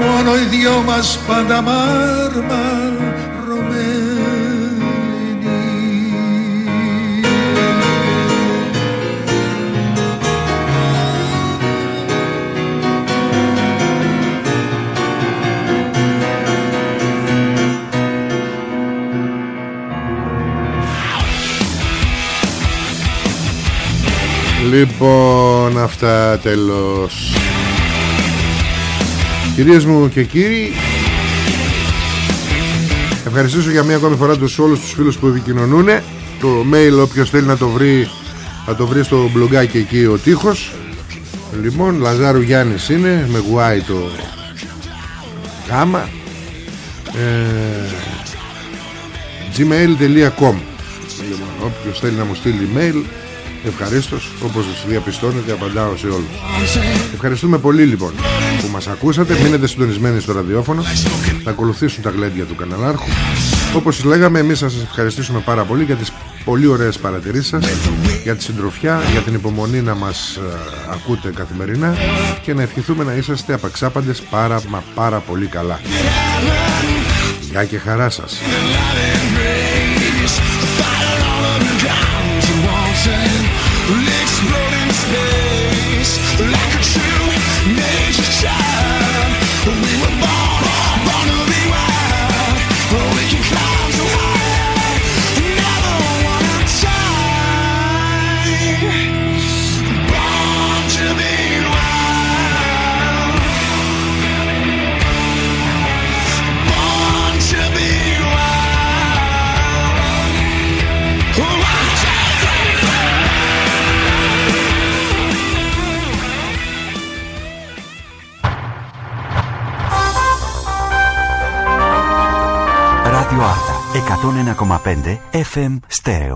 Μόνο οι δυο μας πάντα μάρμα Λοιπόν αυτά τέλος. Κυρίες μου και κύριοι Ευχαριστήσω για μία ακόμη φορά τους όλους τους φίλους που επικοινωνούν. Το mail όποιος θέλει να το βρει Θα το βρει στο μπλογκάκι εκεί ο τείχος. Λοιπόν Λαζάρου Γιάννης είναι Με γουάι το γάμα. Ε, gmail.com λοιπόν, Όποιος θέλει να μου στείλει mail Ευχαρίστως, όπως διαπιστώνετε απαντάω σε όλους. Ευχαριστούμε πολύ λοιπόν που μας ακούσατε. Μείνετε συντονισμένοι στο ραδιόφωνο. Θα ακολουθήσουν τα γλέντια του καναλάρχου. Όπως λέγαμε εμείς θα σας ευχαριστήσουμε πάρα πολύ Για τις πολύ ωραίες παρατηρήσεις σας Για τη συντροφιά, για την υπομονή να μας ε, ακούτε καθημερινά Και να ευχηθούμε να είσαστε απαξάπαντες πάρα μα πάρα πολύ καλά. Γεια και χαρά σας 101,5 FM Στέρεο